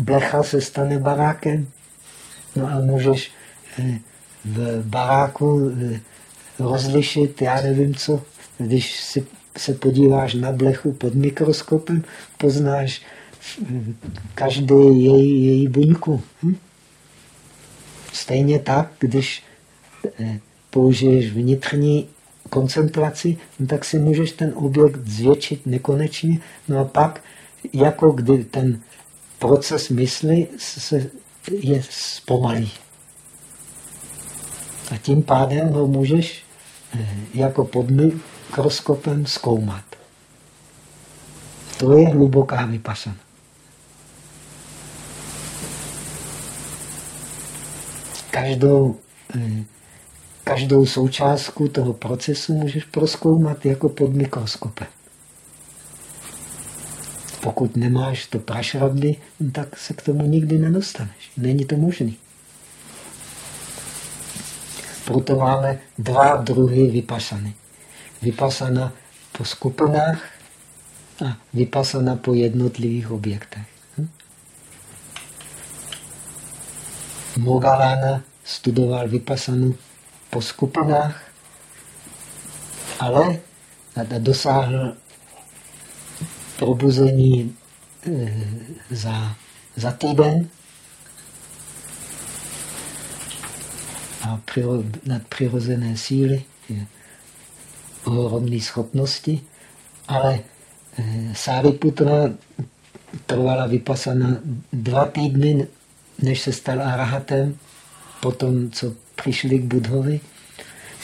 blecha se stane barákem. No a můžeš eh, v baráku eh, rozlišit, já nevím co, když si, se podíváš na blechu pod mikroskopem, poznáš každý její, její buňku. Hm? Stejně tak, když eh, použiješ vnitřní koncentraci, no tak si můžeš ten objekt zvětšit nekonečně. No a pak, jako kdy ten proces mysli se je zpomalí. A tím pádem ho můžeš jako pod mikroskopem zkoumat. To je hluboká vypasana. Každou, eh, každou součástku toho procesu můžeš proskoumat jako pod mikroskopem. Pokud nemáš to prašravdy, tak se k tomu nikdy nedostaneš. Není to možné. Proto máme dva druhy vypasany. Vypasana po skupinách a vypasana po jednotlivých objektech. Hm? Mogalana studoval vypasanu po skupinách, ale dosáhl probuzení eh, za, za týden a nadpřirozené síly, ohromné schopnosti, ale eh, Sáriputra trvala vypasana dva týdny, než se stal arahatem, potom, co přišli k Budhovi.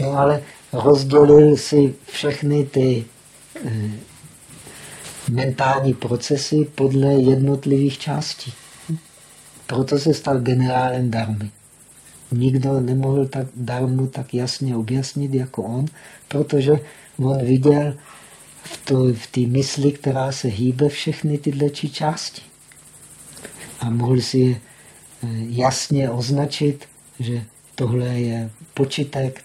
No ale rozdělil si všechny ty eh, mentální procesy podle jednotlivých částí. Proto se stal generálem darmy. Nikdo nemohl tak darmu tak jasně objasnit jako on, protože on viděl v té mysli, která se hýbe, všechny tyhle či části. A mohl si eh, jasně označit, že tohle je počítek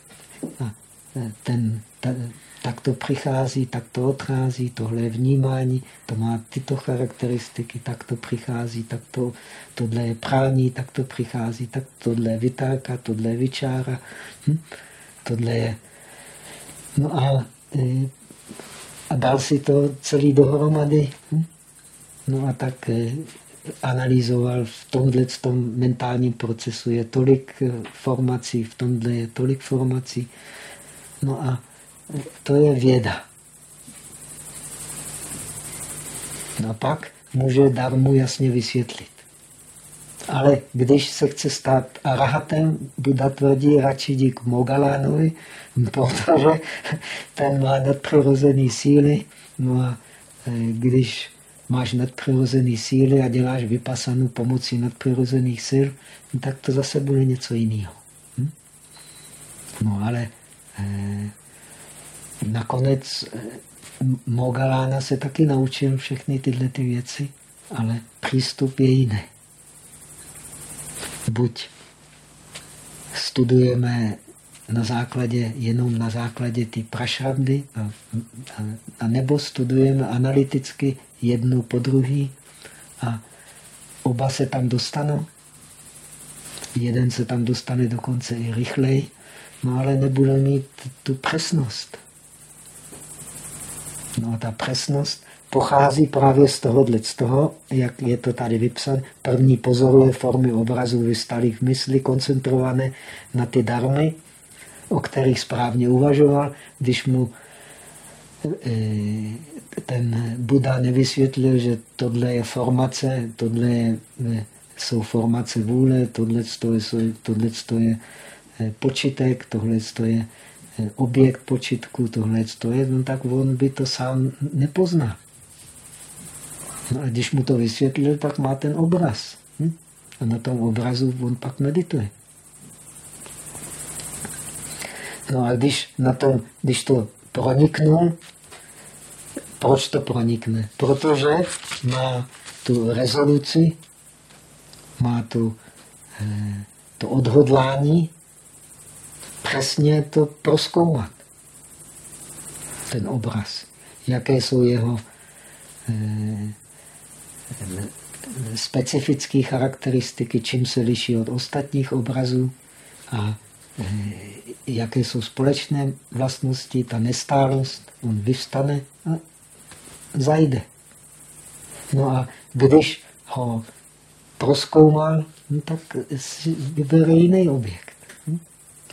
a eh, ten, ten tak to přichází, tak to odchází, tohle je vnímání, to má tyto charakteristiky, tak to přichází, tak to, tohle je prání, tak to přichází, tak tohle je vytárka, tohle je vyčára, hm? tohle je... No a, e, a dal si to celý dohromady. Hm? No a tak e, analyzoval v tomhle tom mentálním procesu je tolik e, formací, v tomhle je tolik formací. No a to je věda. No a pak může darmu jasně vysvětlit. Ale když se chce stát arahatem, Buddha tvrdí radši jdi k Mogalánovi, protože ten má nadpřirozené síly. No a e, když máš nadpřirozené síly a děláš vypasanu pomocí nadpřirozených sil, tak to zase bude něco jiného. Hm? No ale eh, nakonec eh, Mogalána se taky naučil všechny tyhle ty věci, ale přístup je jiný. Buď studujeme na základě, jenom na základě ty prašavdy, a, a, a nebo studujeme analyticky jednu po druhý a oba se tam dostanou. Jeden se tam dostane dokonce i rychleji, no ale nebude mít tu přesnost. No a ta přesnost pochází právě z tohohle, z toho, jak je to tady vypsané. První pozoruje formy obrazů vystalých mysli, koncentrované na ty darmy, o kterých správně uvažoval. Když mu eh, ten Buddha nevysvětlil, že tohle je formace, tohle je, eh, jsou formace vůle, tohle je, tohle je eh, počítek, tohle je objekt počitku, tohle to je, no tak on by to sám nepoznal. No a když mu to vysvětlil, tak má ten obraz. Hm? A na tom obrazu on pak medituje. No a když, na tom, když to proniknul, proč to pronikne? Protože má tu rezoluci, má tu, eh, to odhodlání, přesně to proskoumat. Ten obraz. Jaké jsou jeho eh, specifické charakteristiky, čím se liší od ostatních obrazů a eh, jaké jsou společné vlastnosti, ta nestálost, on vyvstane a zajde. No a když ho proskoumal, no tak vybere jiný objekt.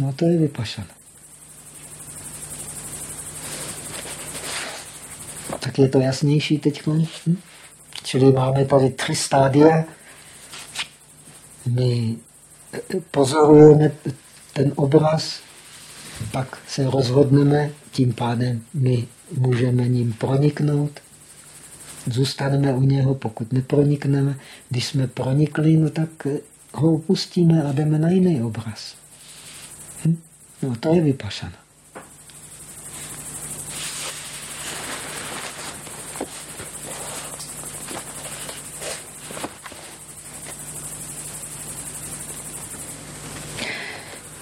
No to je vypašana. Tak je to jasnější teď? Hm? Čili máme tady tři stádia. My pozorujeme ten obraz, pak se rozhodneme, tím pádem my můžeme ním proniknout, zůstaneme u něho, pokud nepronikneme. Když jsme pronikli, no tak ho opustíme a jdeme na jiný obraz. No to je vypašana.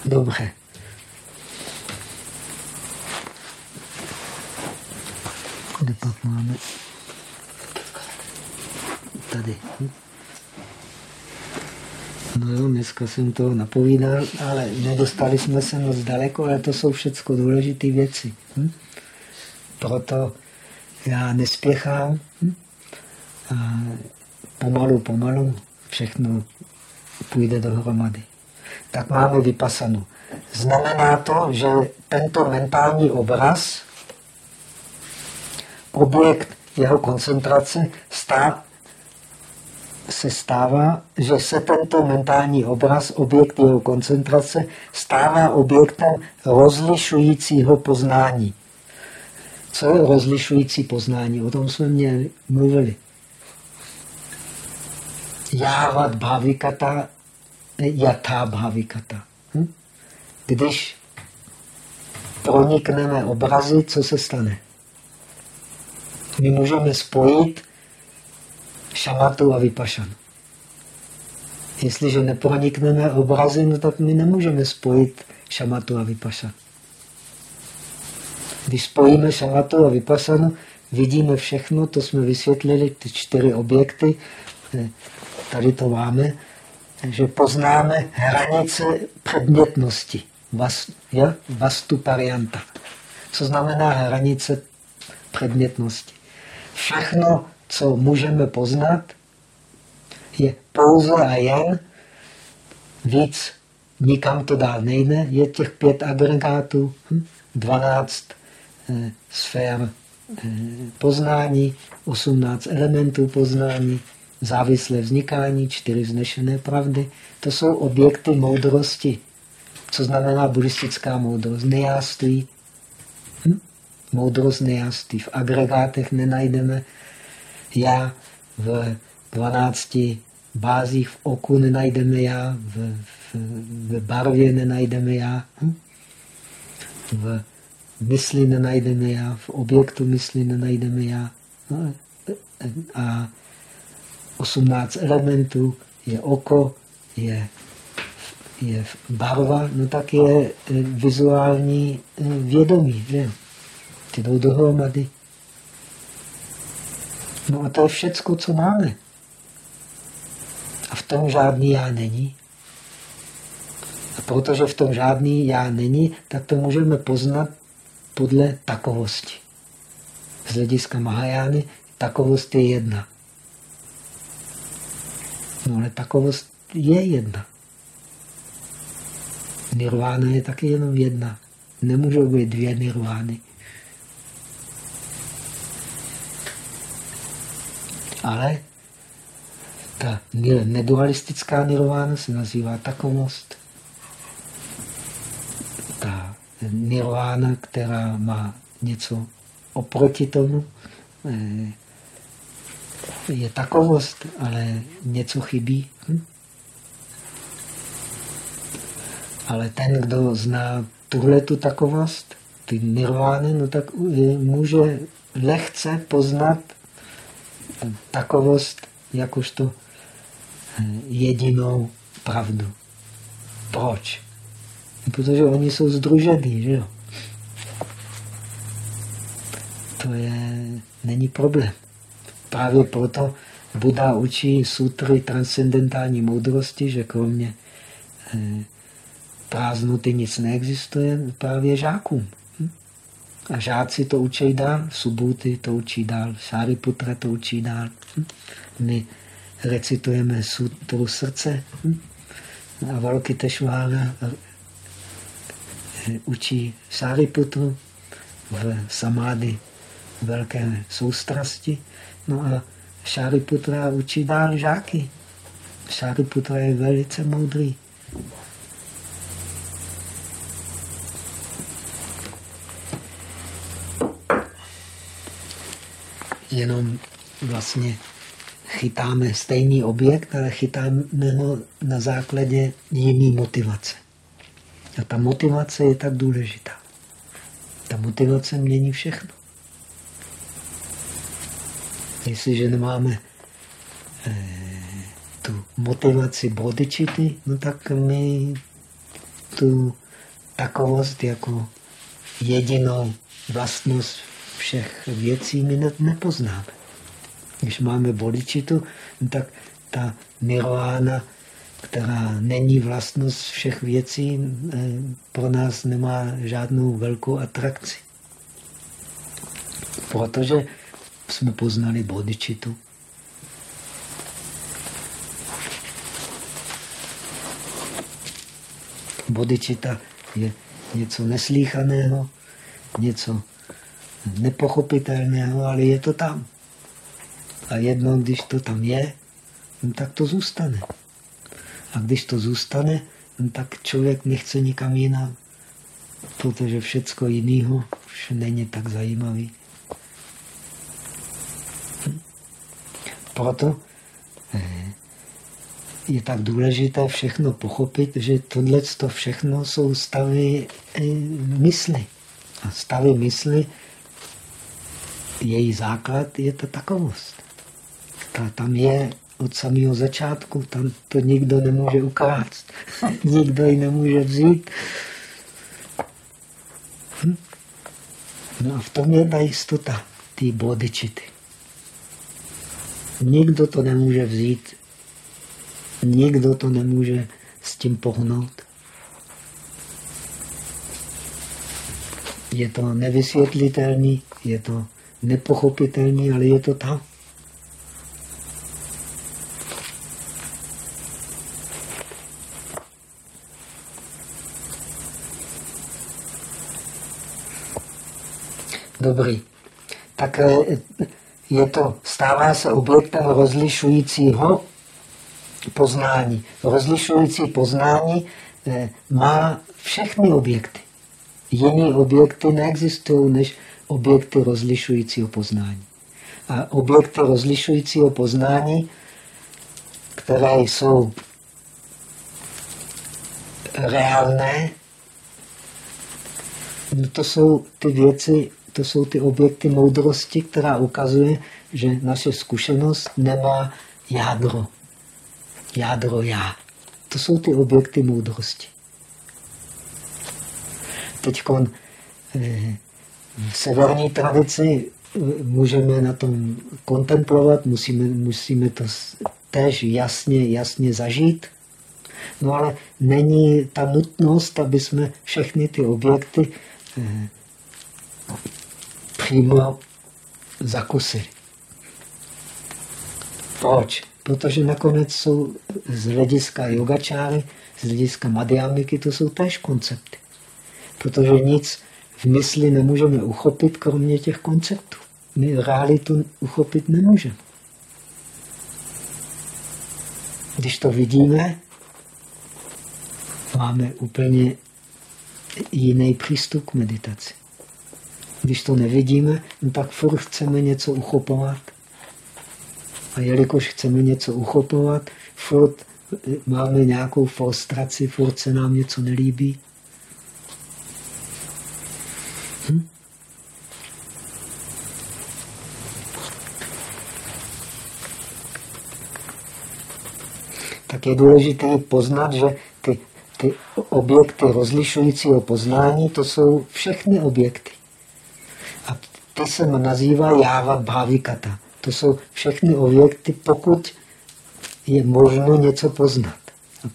Dobře. Kde pak máme? Tady. Hm? No jo, dneska jsem to napovídal, ale nedostali jsme se moc daleko, ale to jsou všechno důležité věci. Hm? Proto já nespěchám hm? a pomalu, pomalu všechno půjde dohromady. Tak máme vypasanu. Znamená to, že tento mentální obraz, objekt jeho koncentrace, stá, se stává, že se tento mentální obraz, objekt jeho koncentrace, stává objektem rozlišujícího poznání. Co je rozlišující poznání? O tom jsme měli, mluvili. Jávat bhavikata, jatá bhavikata. Hm? Když pronikneme obrazy, co se stane? My můžeme spojit šamatu a vypašanu. Jestliže nepronikneme obrazy, no tak my nemůžeme spojit šamatu a vypašanu. Když spojíme šamatu a vypasanu, vidíme všechno, to jsme vysvětlili, ty čtyři objekty, eh, tady to máme, že poznáme hranice předmětnosti, vas, ja? vastu varianta. Co znamená hranice předmětnosti? Všechno co můžeme poznat, je pouze a jen víc, nikam to dál nejde, je těch pět agregátů, hm? 12 eh, sfér eh, poznání, 18 elementů poznání, závislé vznikání, čtyři vznešené pravdy. To jsou objekty moudrosti. Co znamená buddhistická moudrost? Nejáství. Hm? Moudrost nejáství. V agregátech nenajdeme já v 12 bázích v oku nenajdeme já, v, v, v barvě nenajdeme já, hm? v mysli nenajdeme já, v objektu mysli nenajdeme já. No, a 18 elementů je oko, je, je barva, no tak je vizuální eh, vědomí. Že? Ty jdou dohromady. No a to je všecko, co máme. A v tom žádný já není. A protože v tom žádný já není, tak to můžeme poznat podle takovosti. Z hlediska Mahajány takovost je jedna. No ale takovost je jedna. Nirvána je taky jenom jedna. Nemůžou být dvě nirvány. Ale ta nedualistická nirvána se nazývá takovost. Ta nirvána, která má něco oproti tomu, eh, je takovost, ale něco chybí. Hm? Ale ten, kdo zná tuhle tu takovost, ty nirvány, no tak může lehce poznat takovost jakožto eh, jedinou pravdu. Proč? Protože oni jsou združený, že jo? To je, není problém. Právě proto Buddha učí sutry transcendentální moudrosti, že kromě eh, prázdnoty nic neexistuje právě žákům. A žáci to učí dál, Subuty to učí dál, Šáriputra to učí dál. My recitujeme sutru srdce a Valky Tešvála učí Šáriputru v samády velké soustrasti. No a Šáriputra učí dál žáky. Šáriputra je velice moudrý. Jenom vlastně chytáme stejný objekt, ale chytáme ho na základě jiný motivace. A ta motivace je tak důležitá. Ta motivace mění všechno. Jestliže nemáme eh, tu motivaci bodičity, no tak my tu takovost jako jedinou vlastnost všech věcí my nepoznáme. Když máme bodičitu, no tak ta nirvána, která není vlastnost všech věcí, eh, pro nás nemá žádnou velkou atrakci. Protože jsme poznali bodičitu. Bodičita je něco neslíchaného, něco nepochopitelného, ale je to tam. A jedno, když to tam je, no tak to zůstane. A když to zůstane, no tak člověk nechce nikam jinam, protože všecko jiného už není tak zajímavý. Proto eh, je tak důležité všechno pochopit, že tohle všechno jsou stavy eh, mysli. A stavy mysli, její základ je ta takovost. Ta tam je od samého začátku, tam to nikdo nemůže ukrást, nikdo ji nemůže vzít. Hm? No a v tom je ta jistota, ty bodičity. Nikdo to nemůže vzít, nikdo to nemůže s tím pohnout. Je to nevysvětlitelný, je to nepochopitelný, ale je to tam. Dobrý. Tak eh, je to, stává se objektem rozlišujícího poznání. Rozlišující poznání eh, má všechny objekty. Jiné objekty neexistují než objekty rozlišujícího poznání. A objekty rozlišujícího poznání, které jsou reálné, no to jsou ty věci, to jsou ty objekty moudrosti, která ukazuje, že naše zkušenost nemá jádro. Jádro já. To jsou ty objekty moudrosti. Teď severní tradici eh, můžeme na tom kontemplovat, musíme, musíme to též jasně, jasně zažít. No ale není ta nutnost, aby jsme všechny ty objekty eh, přímo zakusili. Proč? Protože nakonec jsou z hlediska yogačáry, z hlediska madhyamiky, to jsou též koncepty. Protože nic v mysli nemůžeme uchopit, kromě těch konceptů. My realitu uchopit nemůžeme. Když to vidíme, máme úplně jiný přístup k meditaci. Když to nevidíme, no tak furt chceme něco uchopovat. A jelikož chceme něco uchopovat, furt máme nějakou frustraci, furt se nám něco nelíbí. Tak je důležité poznat, že ty, ty objekty rozlišujícího poznání, to jsou všechny objekty. A to se nazývá jáva bhavikata. To jsou všechny objekty, pokud je možno něco poznat.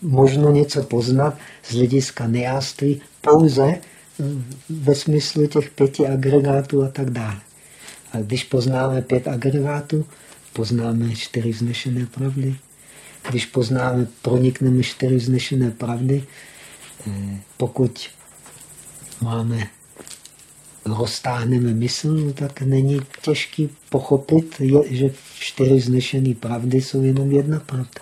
Možno něco poznat z hlediska nejáství pouze ve smyslu těch pěti agregátů a tak dále. A když poznáme pět agregátů, poznáme čtyři vznešené pravdy. Když poznáme, pronikneme čtyři vznešené pravdy, eh, pokud máme roztáhneme mysl, tak není těžký pochopit, že čtyři znešené pravdy jsou jenom jedna pravda.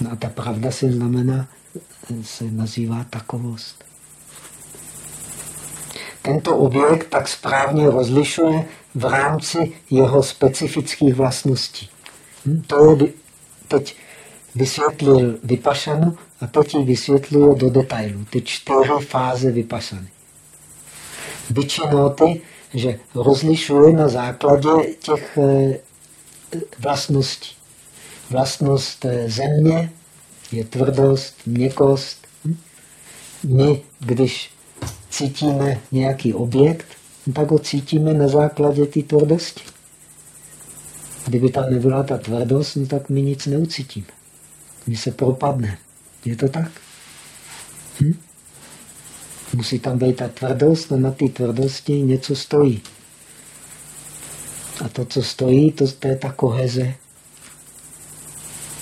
No a ta pravda se znamená, se nazývá takovost. Tento objekt tak správně rozlišuje v rámci jeho specifických vlastností. Hm? To teď vysvětlil vypašanu a teď ji vysvětluje do detailu. Ty čtyři fáze vypašany. Vyčinoty, že rozlišuje na základě těch eh, vlastností. Vlastnost eh, země je tvrdost, měkost. Hm? My, když cítíme nějaký objekt, tak ho cítíme na základě té tvrdosti. Kdyby tam nebyla ta tvrdost, no tak my nic neucítíme. My se propadne. Je to tak? Hm? Musí tam být ta tvrdost a na té tvrdosti něco stojí. A to, co stojí, to, to je ta koheze.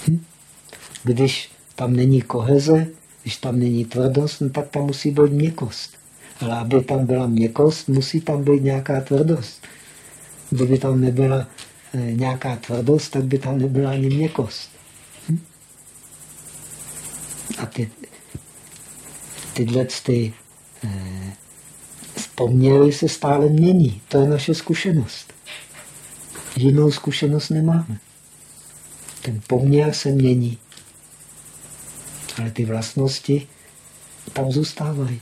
Hm? Když tam není koheze, když tam není tvrdost, no tak tam musí být měkost. Ale aby tam byla měkost, musí tam být nějaká tvrdost. Kdyby tam nebyla nějaká tvrdost, tak by tam nebyla ani měkost. Hm? A ty, tyhle ty e, poměry se stále mění. To je naše zkušenost. Jinou zkušenost nemáme. Ten poměr se mění. Ale ty vlastnosti tam zůstávají.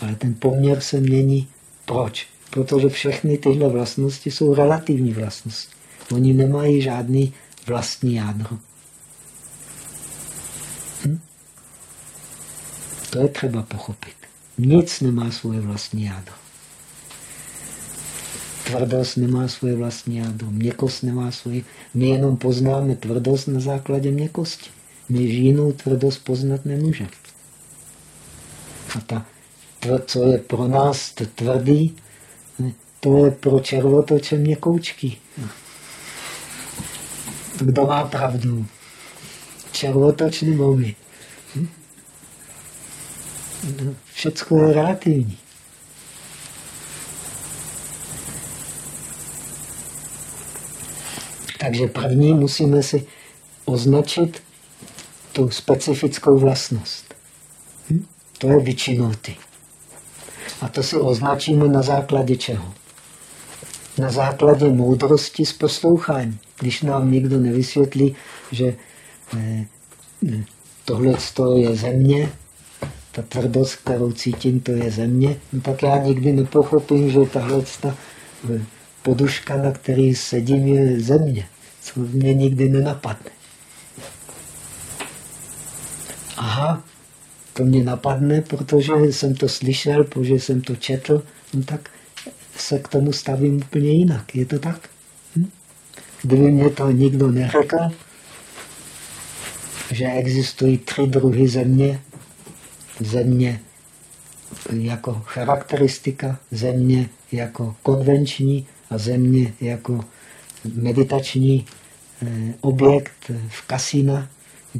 Ale ten poměr se mění. Proč? Protože všechny tyhle vlastnosti jsou relativní vlastnosti. Oni nemají žádný vlastní jádro. Hm? To je třeba pochopit. Nic nemá svoje vlastní jádro. Tvrdost nemá svoje vlastní jádro, měkost nemá svoje. My jenom poznáme tvrdost na základě měkosti. My jinou tvrdost poznat nemůžeme. A ta to, co je pro nás tvrdý, to je pro červotoče měkoučky. Kdo má pravdu? Červotoč nebo my? Hm? Všecko je relativní. Takže první musíme si označit tu specifickou vlastnost. Hm? To je vyčinoty. A to si označíme na základě čeho? Na základě moudrosti z poslouchání. Když nám někdo nevysvětlí, že eh, tohle je země, ta tvrdost, kterou cítím, to je země, no tak já nikdy nepochopím, že tahle eh, poduška, na který sedím, je země. Co mě nikdy nenapadne. Aha, to mě napadne, protože jsem to slyšel, protože jsem to četl, no tak se k tomu stavím úplně jinak. Je to tak? Hm? Kdyby mě to nikdo neřekl, že existují tři druhy země, země jako charakteristika, země jako konvenční a země jako meditační eh, objekt v kasína,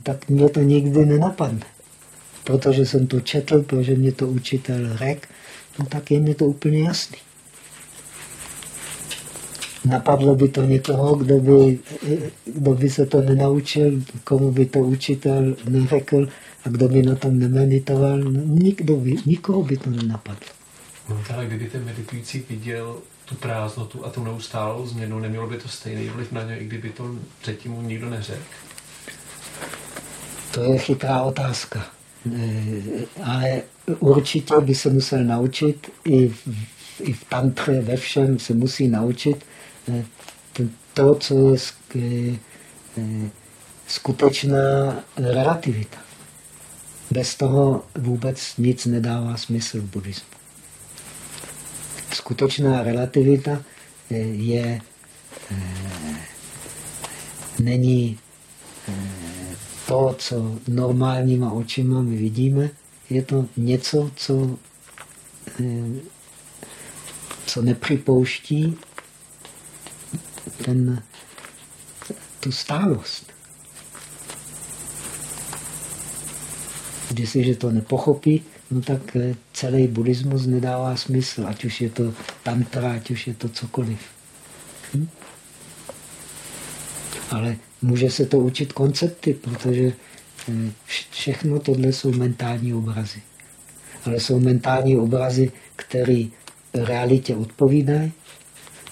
tak mě to nikdy nenapadne protože jsem to četl, protože mě to učitel řekl, no tak je mi to úplně jasný. Napadlo by to někoho, kdo by, kdo by se to nenaučil, komu by to učitel neřekl a kdo by na tom nemeditoval, nikdo by, nikoho by to nenapadlo. No, ale kdyby ten meditující viděl tu prázdnotu a tu neustálou změnu, nemělo by to stejný vliv na něj, i kdyby to předtím mu nikdo neřekl? To je chytrá otázka. Eh, ale určitě by se musel naučit, i v, i v tantře, ve všem se musí naučit to, co je eh, skutečná relativita. Bez toho vůbec nic nedává smysl v buddhismu. Skutečná relativita je, není to, co normálníma očima my vidíme, je to něco, co, eh, co nepřipouští ten, tu stálost. Jestliže to nepochopí, no tak eh, celý buddhismus nedává smysl, ať už je to tantra, ať už je to cokoliv. Hm? Ale může se to učit koncepty, protože eh, všechno tohle jsou mentální obrazy. Ale jsou mentální obrazy, které realitě odpovídají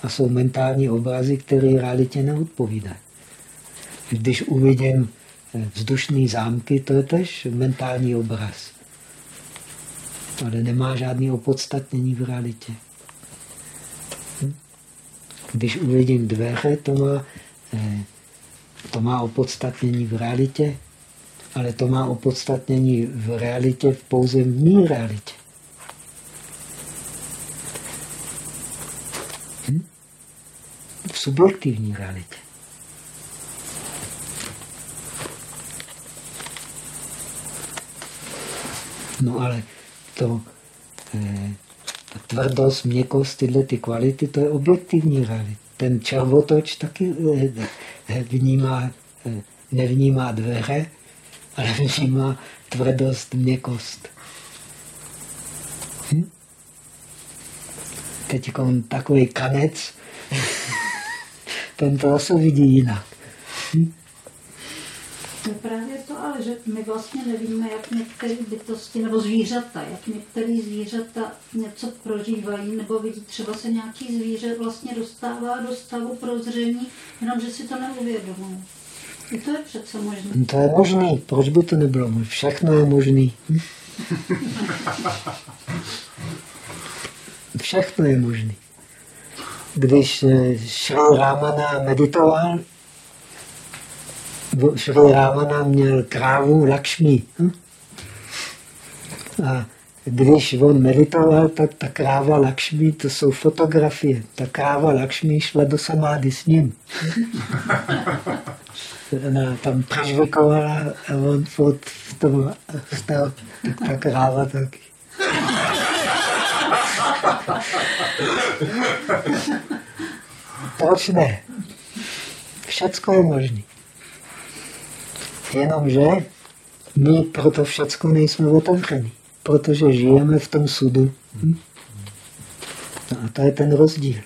a jsou mentální obrazy, které realitě neodpovídají. Když uvidím eh, vzdušný zámky, to je tež mentální obraz. Ale nemá žádný opodstatnění v realitě. Když uvidím dveře, to má, eh, to má opodstatnění v realitě, ale to má opodstatnění v realitě, v pouze v mý realitě. Hm? V subjektivní realitě. No ale to eh, tvrdost, měkost, tyhle ty kvality, to je objektivní realita. Ten červotoč taky eh, vnímá, eh, nevnímá dveře, ale vnímá tvrdost, měkost. Hm? Teď takový kanec, ten to asi vidí jinak. Hm? To je právě to, ale že my vlastně nevíme, jak některé bytosti nebo zvířata, jak některé zvířata něco prožívají, nebo vidí třeba se nějaký zvíře vlastně dostává do stavu prozření, jenomže si to neuvědomují. I to je přece možné. No to je možné. Proč by to nebylo možné? Všechno je možné. Hm? Všechno je možné. Když eh, Šri Ramana meditoval, Šri Ramana měl krávu Lakšmi. Hm? A když on meditoval, tak ta kráva Lakšmi, to jsou fotografie. Ta kráva Lakšmi šla do samády s ním. Ona tam prežvekovala a on pod v tom tak ta kráva taky. Proč ne? Všecko je možné. Jenomže my proto všecko nejsme otevření, protože žijeme v tom sudu. Hm? No a to je ten rozdíl.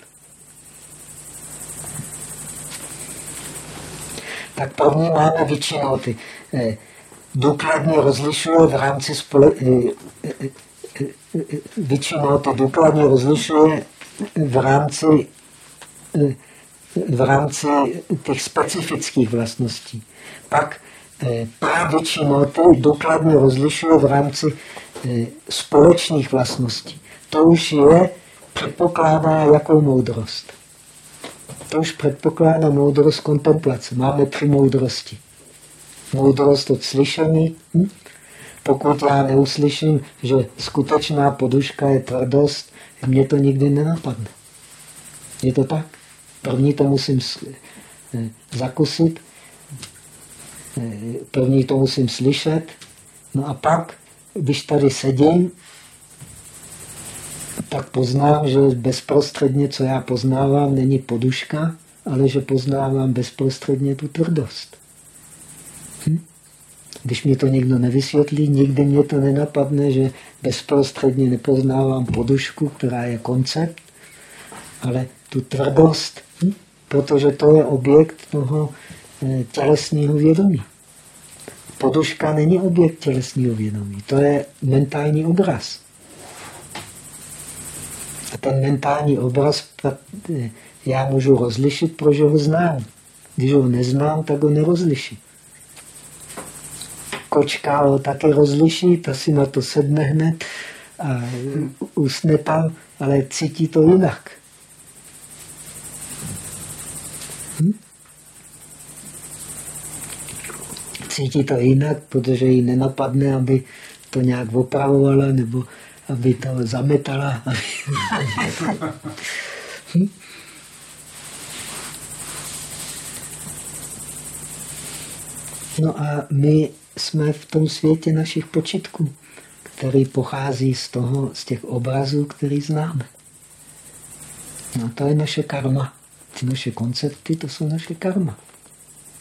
Tak první máme vyčinoty. Eh, důkladně rozlišuje v rámci spole... Eh, eh, většinou to důkladně rozlišuje v rámci, v rámci těch specifických vlastností. Pak většinou to důkladně rozlišuje v rámci společných vlastností. To už je, předpokládá jakou moudrost. To už předpokládá moudrost kontemplace. Máme tři moudrosti. Moudrost od slyšení. Hm? Pokud já neuslyším, že skutečná poduška je tvrdost, mě to nikdy nenapadne. Je to tak? První to musím eh, zakusit, eh, první to musím slyšet, no a pak, když tady sedím, tak poznám, že bezprostředně, co já poznávám, není poduška, ale že poznávám bezprostředně tu tvrdost. Hm? Když mi to někdo nevysvětlí, nikdy mě to nenapadne, že bezprostředně nepoznávám podušku, která je koncept, ale tu tvrdost, hm? protože to je objekt toho eh, tělesního vědomí. Poduška není objekt tělesního vědomí, to je mentální obraz. A ten mentální obraz já můžu rozlišit, protože ho znám. Když ho neznám, tak ho nerozliším. Kočka ho také rozliší, ta si na to sedne hned a usne tam, ale cítí to jinak. Hm? Cítí to jinak, protože jí nenapadne, aby to nějak opravovala nebo aby to zametala. No a my jsme v tom světě našich počitků, který pochází z toho, z těch obrazů, který známe. No to je naše karma. Ty naše koncepty, to jsou naše karma.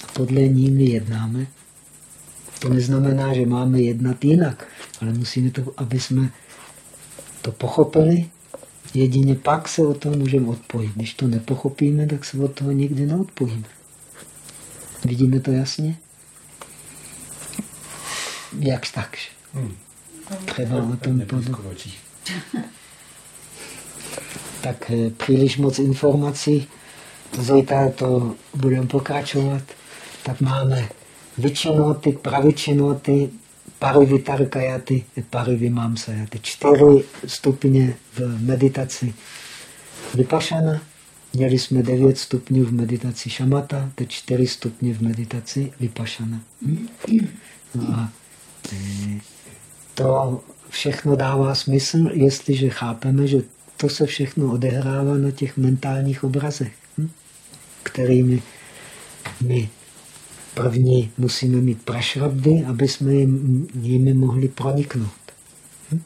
A podle ní my jednáme. To neznamená, že máme jednat jinak. Ale musíme to, aby jsme to pochopili, jedině pak se od toho můžeme odpojit. Když to nepochopíme, tak se od toho nikdy neodpojíme. Vidíme to jasně? Jak takž. Hmm. Třeba o tom podu. Tak eh, příliš moc informací, zítra to budeme pokračovat, tak máme vyčinoty, pravičinoty, parivitarkajaty, parivimamsajaty. Čtyři stupně v meditaci vypašana. Měli jsme devět stupňů v meditaci šamata, teď čtyři stupně v meditaci vypašana. No a to všechno dává smysl, jestliže chápeme, že to se všechno odehrává na těch mentálních obrazech, hm? kterými my první musíme mít prašrabdy, aby jsme jim, jimi mohli proniknout. Hm?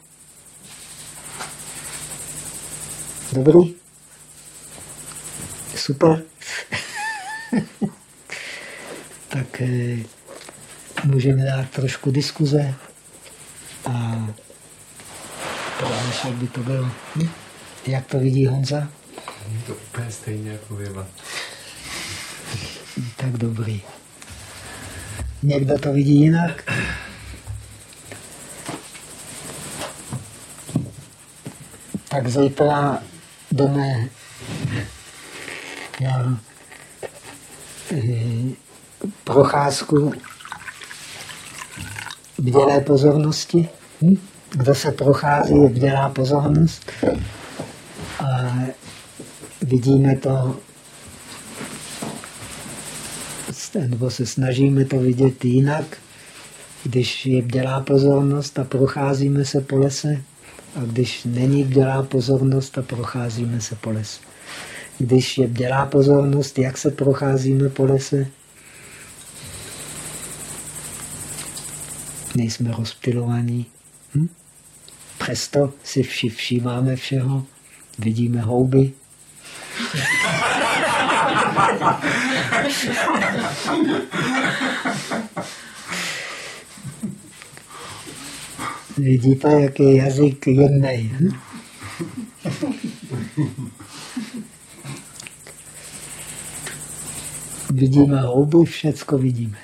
Dobrý? Super. tak eh, můžeme dát trošku diskuze a jak by to bylo. Hm? Jak to vidí Honza? To úplně stejně jako Věva. Tak dobrý. Někdo to vidí jinak? Tak zítra jdeme na eh, procházku bdělé pozornosti. Hm? Kdo se prochází, bdělá pozornost. A vidíme to nebo se snažíme to vidět jinak, když je bdělá pozornost a procházíme se po lese, a když není bdělá pozornost a procházíme se po lese. Když je bdělá pozornost, jak se procházíme po lese? Nejsme rozptilovaní. Hm? Přesto si vši všímáme všeho, vidíme houby. Vidíte, jak je jazyk jednej. Hm? Vidíme houbu, všecko vidíme.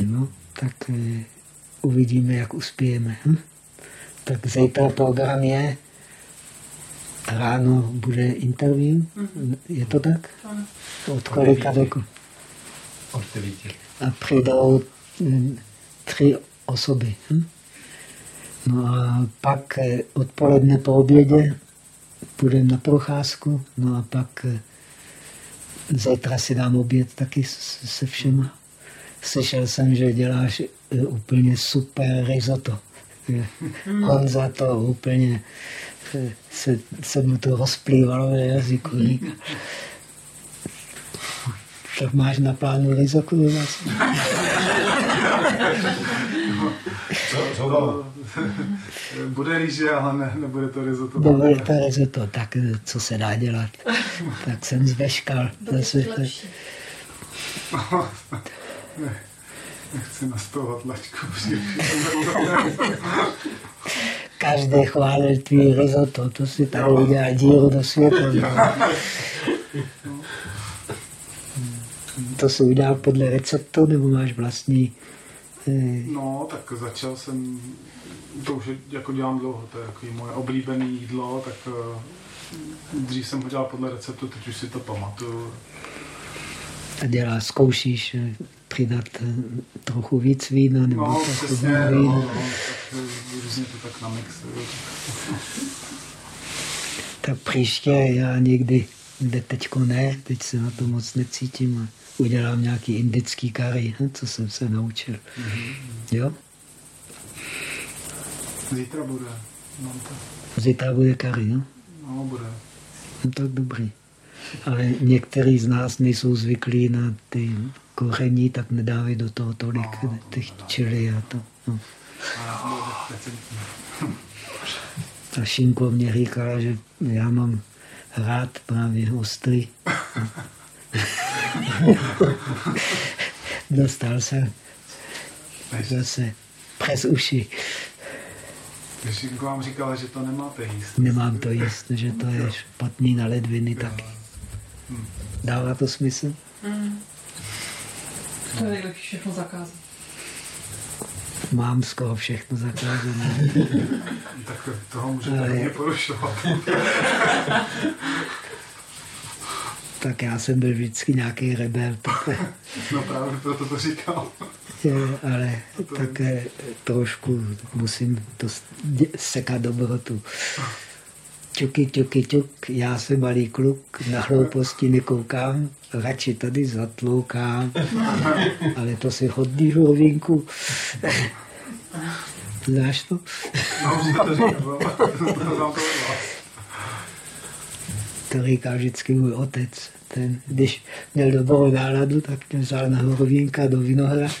No, tak eh, uvidíme, jak uspějeme. Hm? Tak zítra program je ráno bude interview. Je to tak? Od kolika Od devíti. A přijdou hm, tři osoby. Hm? No a pak eh, odpoledne po obědě půjdeme na procházku, no a pak eh, zítra si dám oběd taky se všema. Slyšel jsem, že děláš eh, úplně super risotto. Honza to úplně se, se mu to rozplývalo v jazyku. Tak máš na plánu rizoku vlastně. Bude rýže, ale ne, nebude to risotto. Nebude to risotto, tak co se dá dělat? Tak jsem zveškal. Zase, Nechci nastavovat laťku. Každý chválil tvý risotto, to si tady udělá díru do světa. To si udělal podle receptu, nebo máš vlastní? Eh... No, tak začal jsem, to už jako dělám dlouho, to je jako moje oblíbené jídlo, tak uh, dřív jsem ho dělal podle receptu, teď už si to pamatuju. A dělá, zkoušíš eh, přidat eh, trochu víc vína nebo no, trochu přesně, vína. No, no, tak různě to tak namixuju. tak příště já někdy, kde teďko ne, teď se na to moc necítím a udělám nějaký indický kary, co jsem se naučil. Mm-hmm. Jo? Zítra bude. Mám to. Zítra bude kary, jo? No, bude. No tak dobrý. Ale některý z nás nejsou zvyklí na ty koření, tak nedávají do toho tolik no, těch čili a to. No. A Šinko mě říkala, že já mám rád právě ostrý. Dostal jsem zase přes uši. Když vám říkala, že to nemáte jíst. Nemám to jíst, že to je špatný na ledviny taky. Dává to smysl? Mm. To je nejlepší všechno zakázat. Mám skoro všechno zakázané. tak toho můžete Ale... hodně porušovat. tak já jsem byl vždycky nějaký rebel. Tak... no právě proto to říkal. ale také trošku musím to sekat dobrotu. Čuky, čuky, čuk, já jsem malý kluk, na hlouposti nekoukám, radši tady zatloukám, ale to si hodný rovinku. Znáš to? No, to říká vždycky můj otec. Ten, když měl dobrou náladu, tak mě vzal na horovínka do Vinohrad.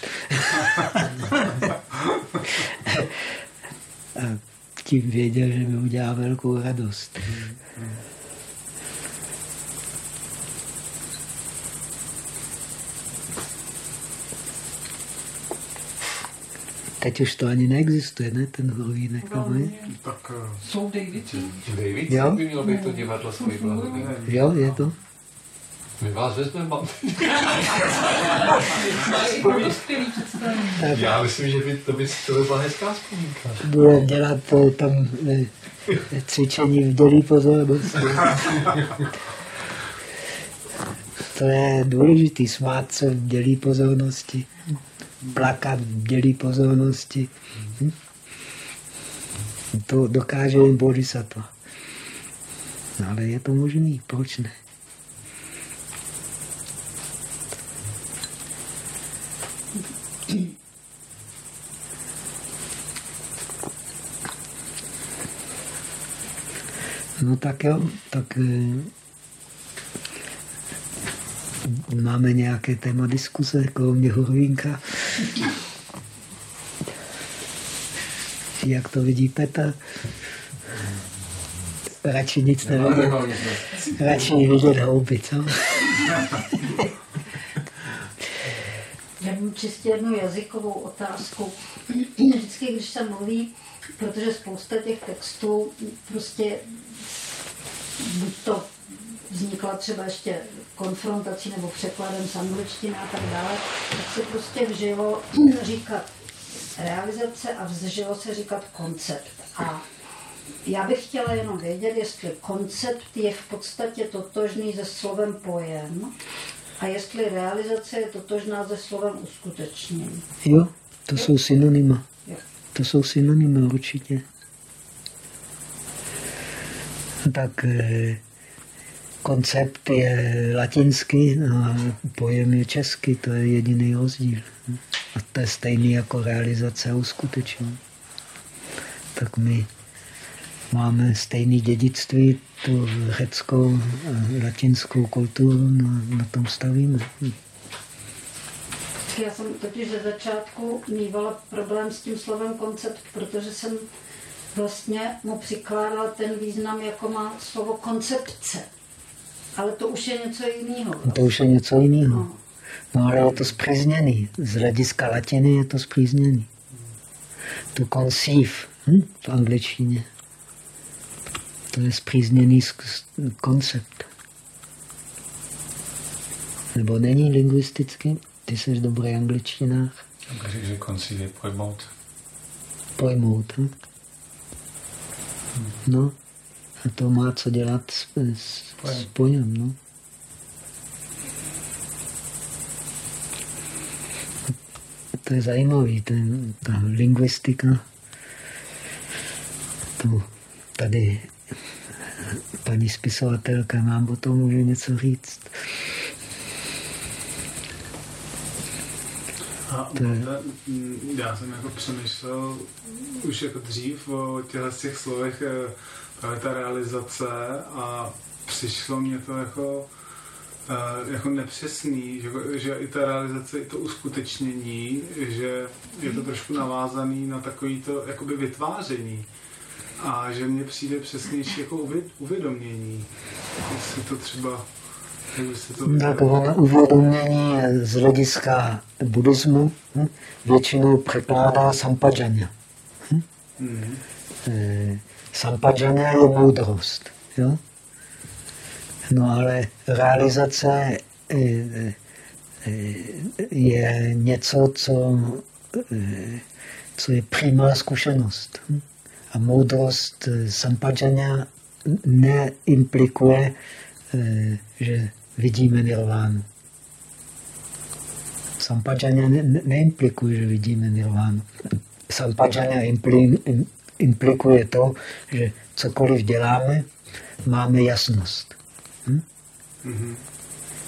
A tím věděl, že mi udělá velkou radost. Teď už to ani neexistuje, ne, ten horovínek. No, tak, uh, jsou Davici. David jo? by měl být to divadlo blahodný. Jo, je to. My vás vezmeme, mám. Já myslím, že by to, by, to by byla hezká vzpomínka. Bude dělat to, tam cvičení v dělí pozornosti. To je důležitý, smát se v dělí pozornosti plakat, dělí pozornosti. Hm? To dokáže jen bodhisattva. No, ale je to možný, proč ne? No tak jo, tak eh, Máme nějaké téma diskuse, kromě Horvínka. Jak to vidí Petr? Radši nic nevidí. Radši vidět houby, co? Já mám čistě jednu jazykovou otázku. Vždycky, když se mluví, protože spousta těch textů prostě buď to vznikla třeba ještě konfrontací nebo překladem z angličtiny a tak dále, tak se prostě vžilo říkat realizace a vžilo se říkat koncept. A já bych chtěla jenom vědět, jestli koncept je v podstatě totožný se slovem pojem a jestli realizace je totožná se slovem uskutečnění. Jo, to jsou synonyma. To jsou synonymy určitě. Tak eh, koncept je latinský a pojem je český, to je jediný rozdíl. A to je stejný jako realizace a uskutečnění. Tak my máme stejné dědictví, tu řeckou a latinskou kulturu, na, na tom stavíme. Já jsem totiž ze začátku mývala problém s tím slovem koncept, protože jsem vlastně mu přikládala ten význam, jako má slovo koncepce. Ale to už je něco jiného. No to už je něco jiného. No. no ale je to zpřízněný. Z hlediska latiny je to zpřízněný. To conceive hm? v angličtině. To je zpřízněný koncept. Nebo není lingvisticky? Ty jsi dobrý angličtinách. Řekl, že conceive je pojmout. Pojmout, hm? No. A to má co dělat s, s, s pojem. No. To je zajímavý, ten, ta lingvistika. To tady paní spisovatelka nám o tom může něco říct. A je... já jsem jako přemýšlel už jako dřív o těchto těch slovech eh, právě ta realizace a přišlo mě to jako, uh, jako nepřesný, že, že i ta realizace, i to uskutečnění, že je to trošku navázaný na takový to jakoby vytváření. A že mně přijde přesnější jako uvědomění, jestli to třeba Jak by se to Tak ono uvědomění z hlediska buddhismu hm, většinou překládá sampajanya. Mhm. Eh, Sampajanya je moudrost. Jo? No ale realizace eh, eh, je něco, co, eh, co je přímá zkušenost. hm. A moudrost eh, sampajanya neimplikuje, eh, že vidíme nirvánu. Sampajanya ne, ne, neimplikuje, že vidíme nirvánu. Impli, im- implikuje to, že cokoliv děláme, máme jasnost. Mhm.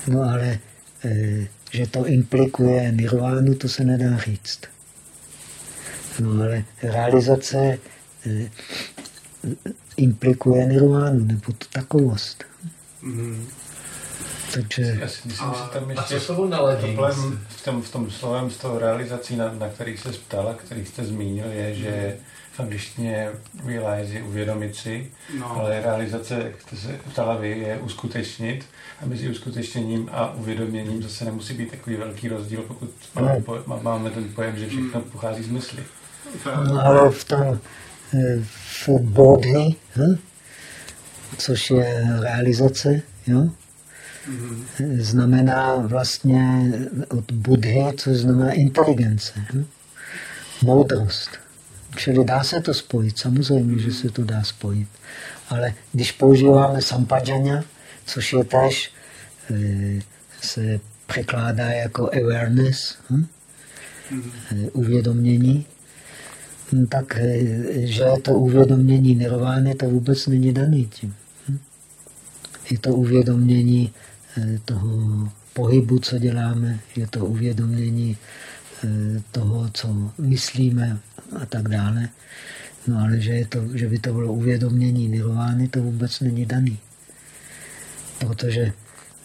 No ale eh, že to implikuje nirvánu, to se nedá říct. No ale realizace eh, implikuje nirvánu, nebo tu takovost. Mhm. Takže Já si myslím, A, že tam a ještě co slovo naladění? problém v tom, v tom slovem s tou realizací, na, na který se ptal a který jste zmínil, je, že v angličtině realize je uvědomit si, No. ale realizace, jak jste se ptala vy, je uskutečnit a mezi uskutečněním a uvědoměním zase nemusí být takový velký rozdíl, pokud máme, po, máme ten pojem, že všechno pochází z mysli. no, ale v tom v bodhi, hm? což je realizace, jo? Mhm. znamená vlastně od Budhy, což znamená inteligence, hm? moudrost. Čili dá se to spojit, samozřejmě, že se to dá spojit. Ale když používáme sampajanya, což je tež, eh, se překládá jako awareness, hm? eh, uvědomění, hm, tak eh, že to uvědomění nirvány, to vůbec není daný tím. Je to uvědomění toho pohybu, co děláme, je to uvědomění eh, toho, co myslíme a tak dále. No ale že, je to, že by to bylo uvědomění nirvány, to vůbec není daný. Protože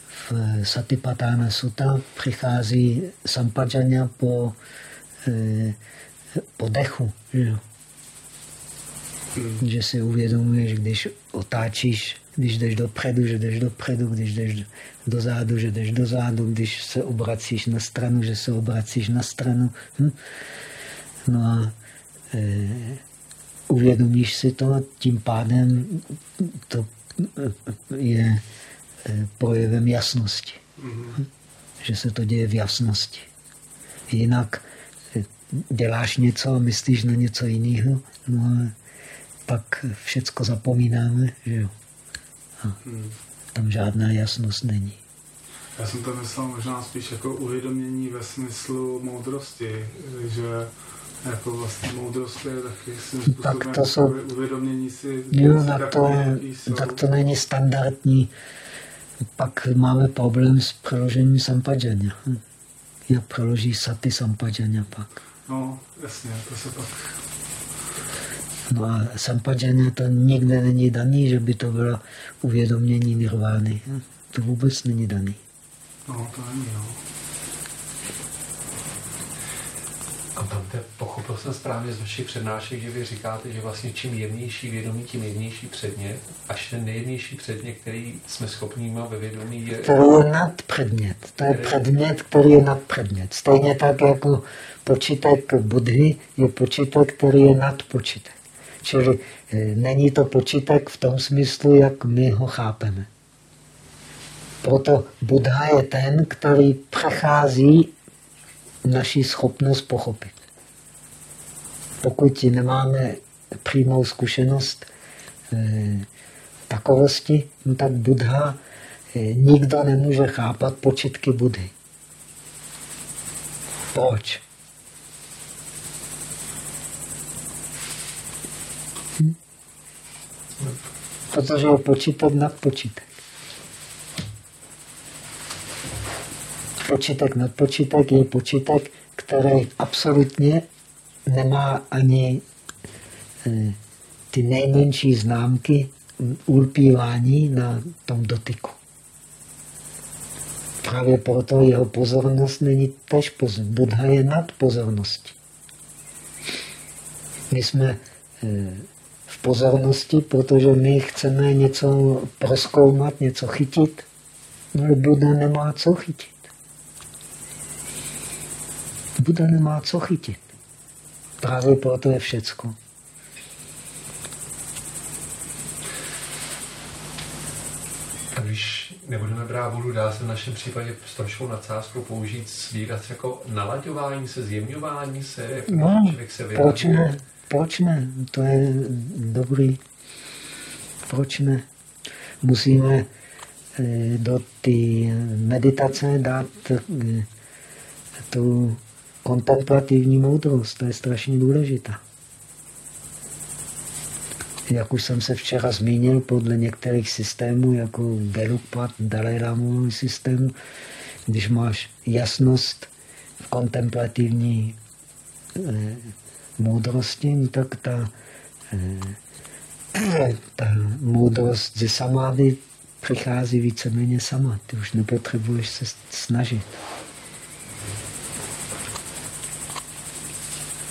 v Satipatthana Sutta přichází sampajanya po, eh, po dechu. Že, jo? že si uvědomuješ, když otáčíš, když jdeš dopředu, že jdeš dopředu, když jdeš dozadu, že jdeš dozadu, když se obracíš na stranu, že se obracíš na stranu. Hm? No a e, uvědomíš si to, tím pádem to je e, projevem jasnosti. Hm? Že se to děje v jasnosti. Jinak e, děláš něco a myslíš na něco jiného, no a pak všecko zapomínáme, že jo. Tam žádná jasnost není. Já jsem to myslel možná spíš jako uvědomění ve smyslu moudrosti, že jako vlastně moudrost je taky svým způsobem to jako jsou- uvědomění si Jo, tak to, takový, jaký jsou. tak to není standardní. Pak máme problém s přeložením sampajanya. Hm. Jak přeloží saty sampajanya pak? No, jasně, to se pak... No a sampajanya to nikde není daný, že by to bylo uvědomění nirvány. Hm. To vůbec není daný. No, to není, no. A tam te, pochopil jsem správně z vašich přednášek, že vy říkáte, že vlastně čím jemnější vědomí, tím jemnější předmět, až ten nejjemnější předmět, který jsme schopni mít ve vědomí, je... Který je nad předmět. To je předmět, který je nad předmět. Stejně tak jako počítek Budhy je počítek, který je nad počítek. Čili eh, není to počítek v tom smyslu, jak my ho chápeme. Proto Buddha je ten, který přechází naši schopnost pochopit. Pokud nemáme přímou zkušenost eh, takovosti, no tak Buddha eh, nikdo nemůže chápat počitky Budhy. Proč? Protože je počítek nad počítek. Počítek nad počítek je počítek, který absolutně nemá ani eh, ty nejmenší známky ulpívání na tom dotyku. Právě proto jeho pozornost není tež pozornost. Buddha je nad pozorností. My jsme eh, pozornosti, protože my chceme něco proskoumat, něco chytit. No, Buda nemá co chytit. Buda nemá co chytit. Právě proto je všecko. Když nebudeme brát vodu, dá se v našem případě s trošku nadsázkou použít výraz jako nalaďování se, zjemňování se, jak No, člověk se proč vyjadřuje. ne? Proč ne? To je dobrý. Proč ne? Musíme eh, do té meditace dát eh, tu kontemplativní moudrost. To je strašně důležitá. Jak už jsem se včera zmínil, podle některých systémů, jako Gelugpat, Dalai Lamový systém, když máš jasnost v kontemplativní eh, moudrosti, no tak ta, eh, ta moudrost ze samády přichází víceméně sama. Ty už nepotřebuješ se snažit.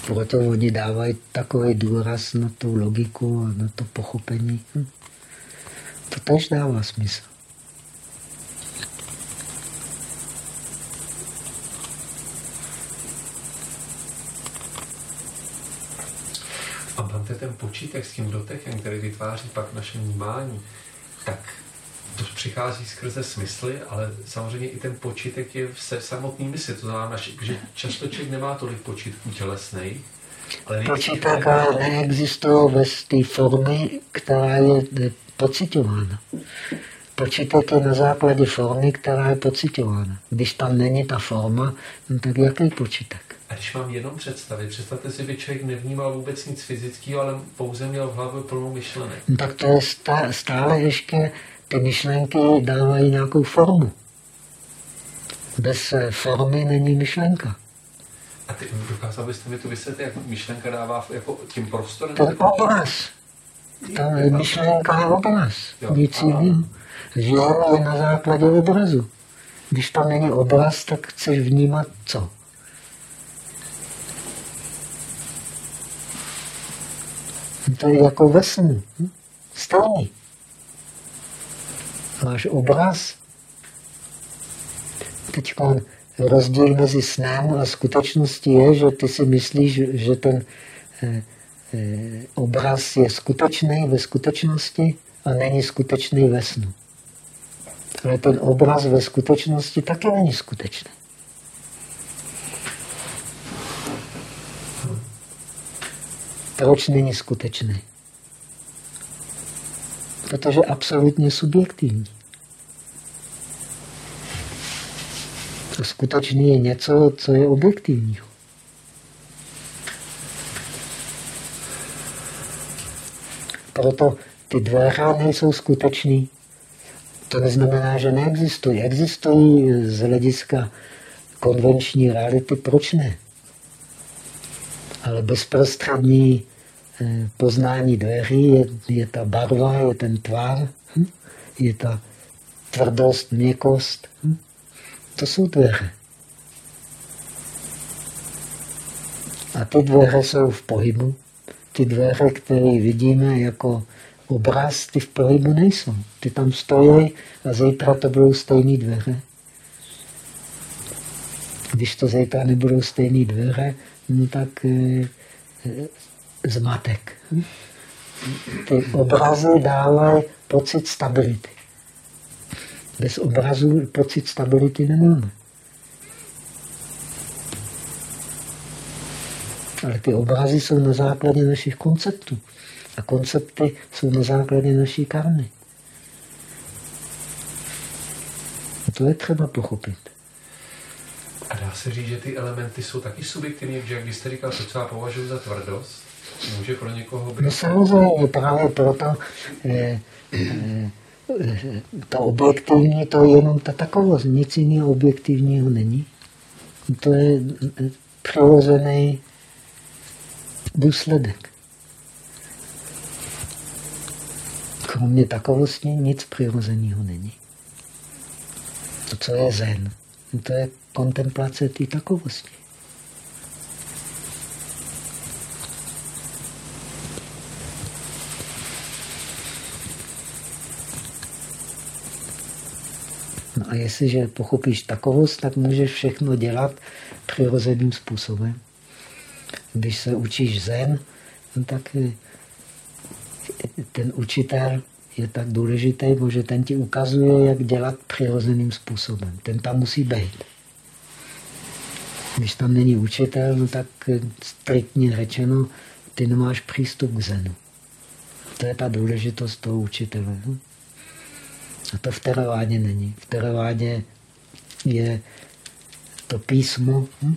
Proto oni dávají takový důraz na tu logiku a na to pochopení. Hm. To tež dává smysl. A máte ten počítek s tím dotechem, který vytváří pak naše vnímání, tak to přichází skrze smysly, ale samozřejmě i ten počítek je se samotný mysli. To znamená, že často člověk nemá tolik počítků tělesných, ale Počítek ale neexistuje bez té formy, která je pocitována. Počítek je na základě formy, která je pocitována. Když tam není ta forma, no tak jaký počítek? A když mám jenom představy, představte si, by člověk nevnímal vůbec nic fyzického, ale pouze měl v hlavě plnou myšlenek. No tak to je stá- stále ještě, ty myšlenky dávají nějakou formu. Bez eh, formy není myšlenka. A ty, dokázal byste mi to vysvětlit, jak myšlenka dává jako tím prostorem? To je obraz. To je myšlenka je obraz. Jo. Nic jiného. Žijeme je na základě obrazu. Když tam není obraz, tak chceš vnímat co? To je jako ve snu. hm? Stejný. Máš obraz. Teď rozdíl mezi snem a skutečností je, že ty si myslíš, že ten eh, eh, obraz je skutečný ve skutečnosti a není skutečný ve snu. Ale ten obraz ve skutečnosti taky není skutečný. Proč není skutečný? Protože absolutně subjektivní. To skutečný je něco, co je objektivního. Proto ty dveře nejsou skutečný. To neznamená, že neexistují. Existují z hlediska konvenční reality, proč ne? Ale bezprostřední poznání dveří je, je ta barva, je ten tvar, hm? je ta tvrdost, měkost. Hm? To jsou dveře. A ty dveře jsou v pohybu. Ty dveře, které vidíme jako obraz, ty v pohybu nejsou. Ty tam stojí a zítra to budou stejné dveře. Když to zítra nebudou stejné dveře, no tak e, e, zmatek. Ty obrazy dávají pocit stability. Bez obrazu pocit stability nemáme. Ale ty obrazy jsou na základě našich konceptů. A koncepty jsou na základě naší karmy. A to je třeba pochopit. A dá se říct, že ty elementy jsou taky subjektivní, že jak když jste říkal, to, co já považuji za tvrdost, může pro někoho být... No samozřejmě, právě proto eh, eh, eh, to objektivní, to je jenom ta takovost, nic jiného objektivního není. To je eh, přirozený důsledek. Kromě takovosti nic přirozeného není. To, co je zen, to je kontemplace té takovosti. A jestliže pochopíš takovost, tak můžeš všechno dělat přirozeným způsobem. Když se učíš zen, no tak eh, ten učitel je tak důležitý, protože ten ti ukazuje, jak dělat přirozeným způsobem. Ten tam musí být. Když tam není učitel, no tak eh, striktně řečeno, ty nemáš přístup k zenu. To je ta důležitost toho učitele. No? A to v teravádě není. V teravádě je to písmo. Hm?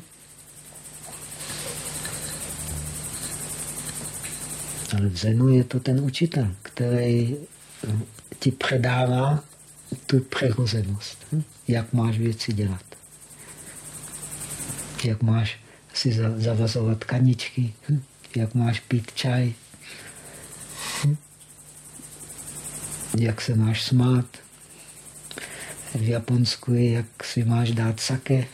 Ale v Zenu je to ten učitel, který hm, ti předává tu přirozenost. Hm? Jak máš věci dělat. Jak máš si zavazovat kaničky. Hm? Jak máš pít čaj. Hm? Jak se máš smát v Japonsku je, jak si máš dát sake.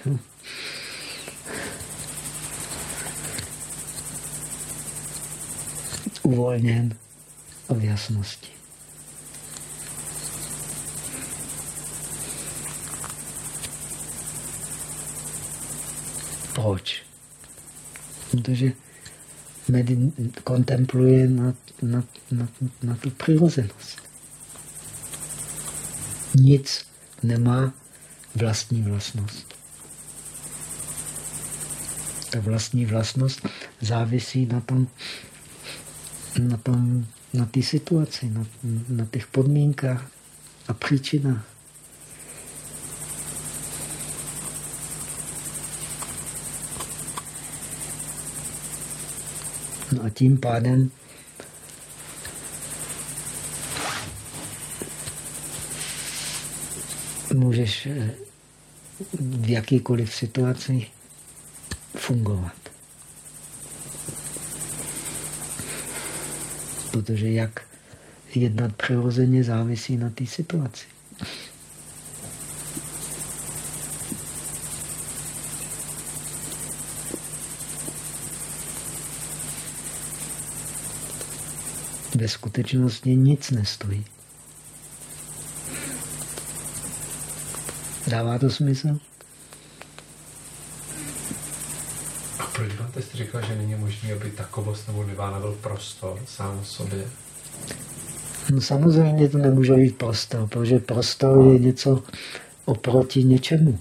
Uvolněn v jasnosti. Proč? Protože kontempluje na, na, na, na tu přirozenost. Nic nemá vlastní vlastnost. Ta vlastní vlastnost závisí na tom, na tom, na té situaci, na, na těch podmínkách a příčinách. No a tím pádem můžeš eh, v jakýkoliv situaci fungovat. Protože jak jednat přirozeně závisí na té situaci. Ve skutečnosti nic nestojí. Dává to smysl? A proč vám jste říkal, že není možné, aby takovost nebo nivána byl prostor sám o sobě? No samozřejmě to nemůže být prostor, protože prostor je něco oproti něčemu.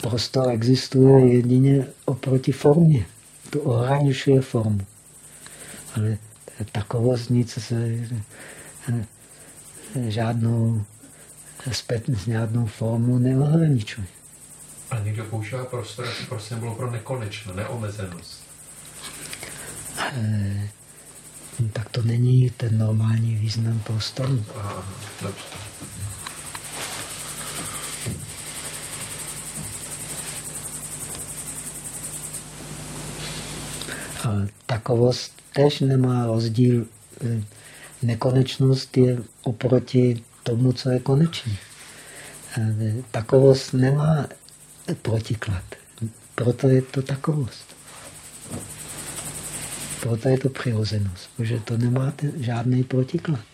Prostor existuje jedině oproti formě. To ohraničuje formu. Ale takovost nic se žádnou zpětně s nějakou formu neohraničuje. Ale někdo používá prostor, aby prostě bylo pro nekonečno, neomezenost. E, tak to není ten normální význam prostoru. Aha, dobře. Ale takovost tež nemá rozdíl. Eh, nekonečnost je oproti tomu, co je konečné. Takovost nemá protiklad. Proto je to takovost. Proto je to přirozenost, protože to nemá žádný protiklad.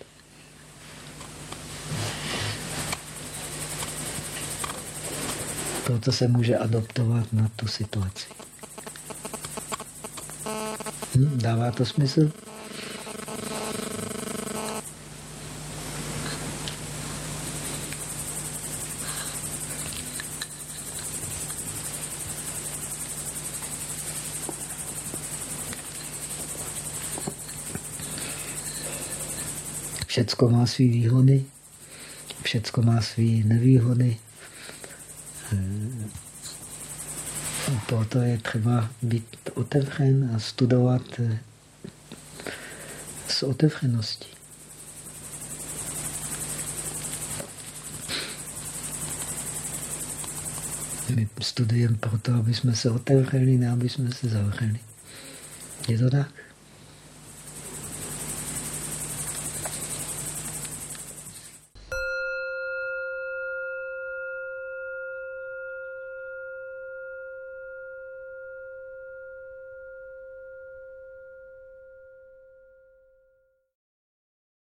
Proto se může adoptovat na tu situaci. Hm, dává to smysl? Všecko má své výhody, všecko má své nevýhody. Eh, proto je třeba být otevřen a studovat eh, s otevřeností. My studujeme proto, aby jsme se otevřeli, ne aby jsme se zavřeli. Je to tak?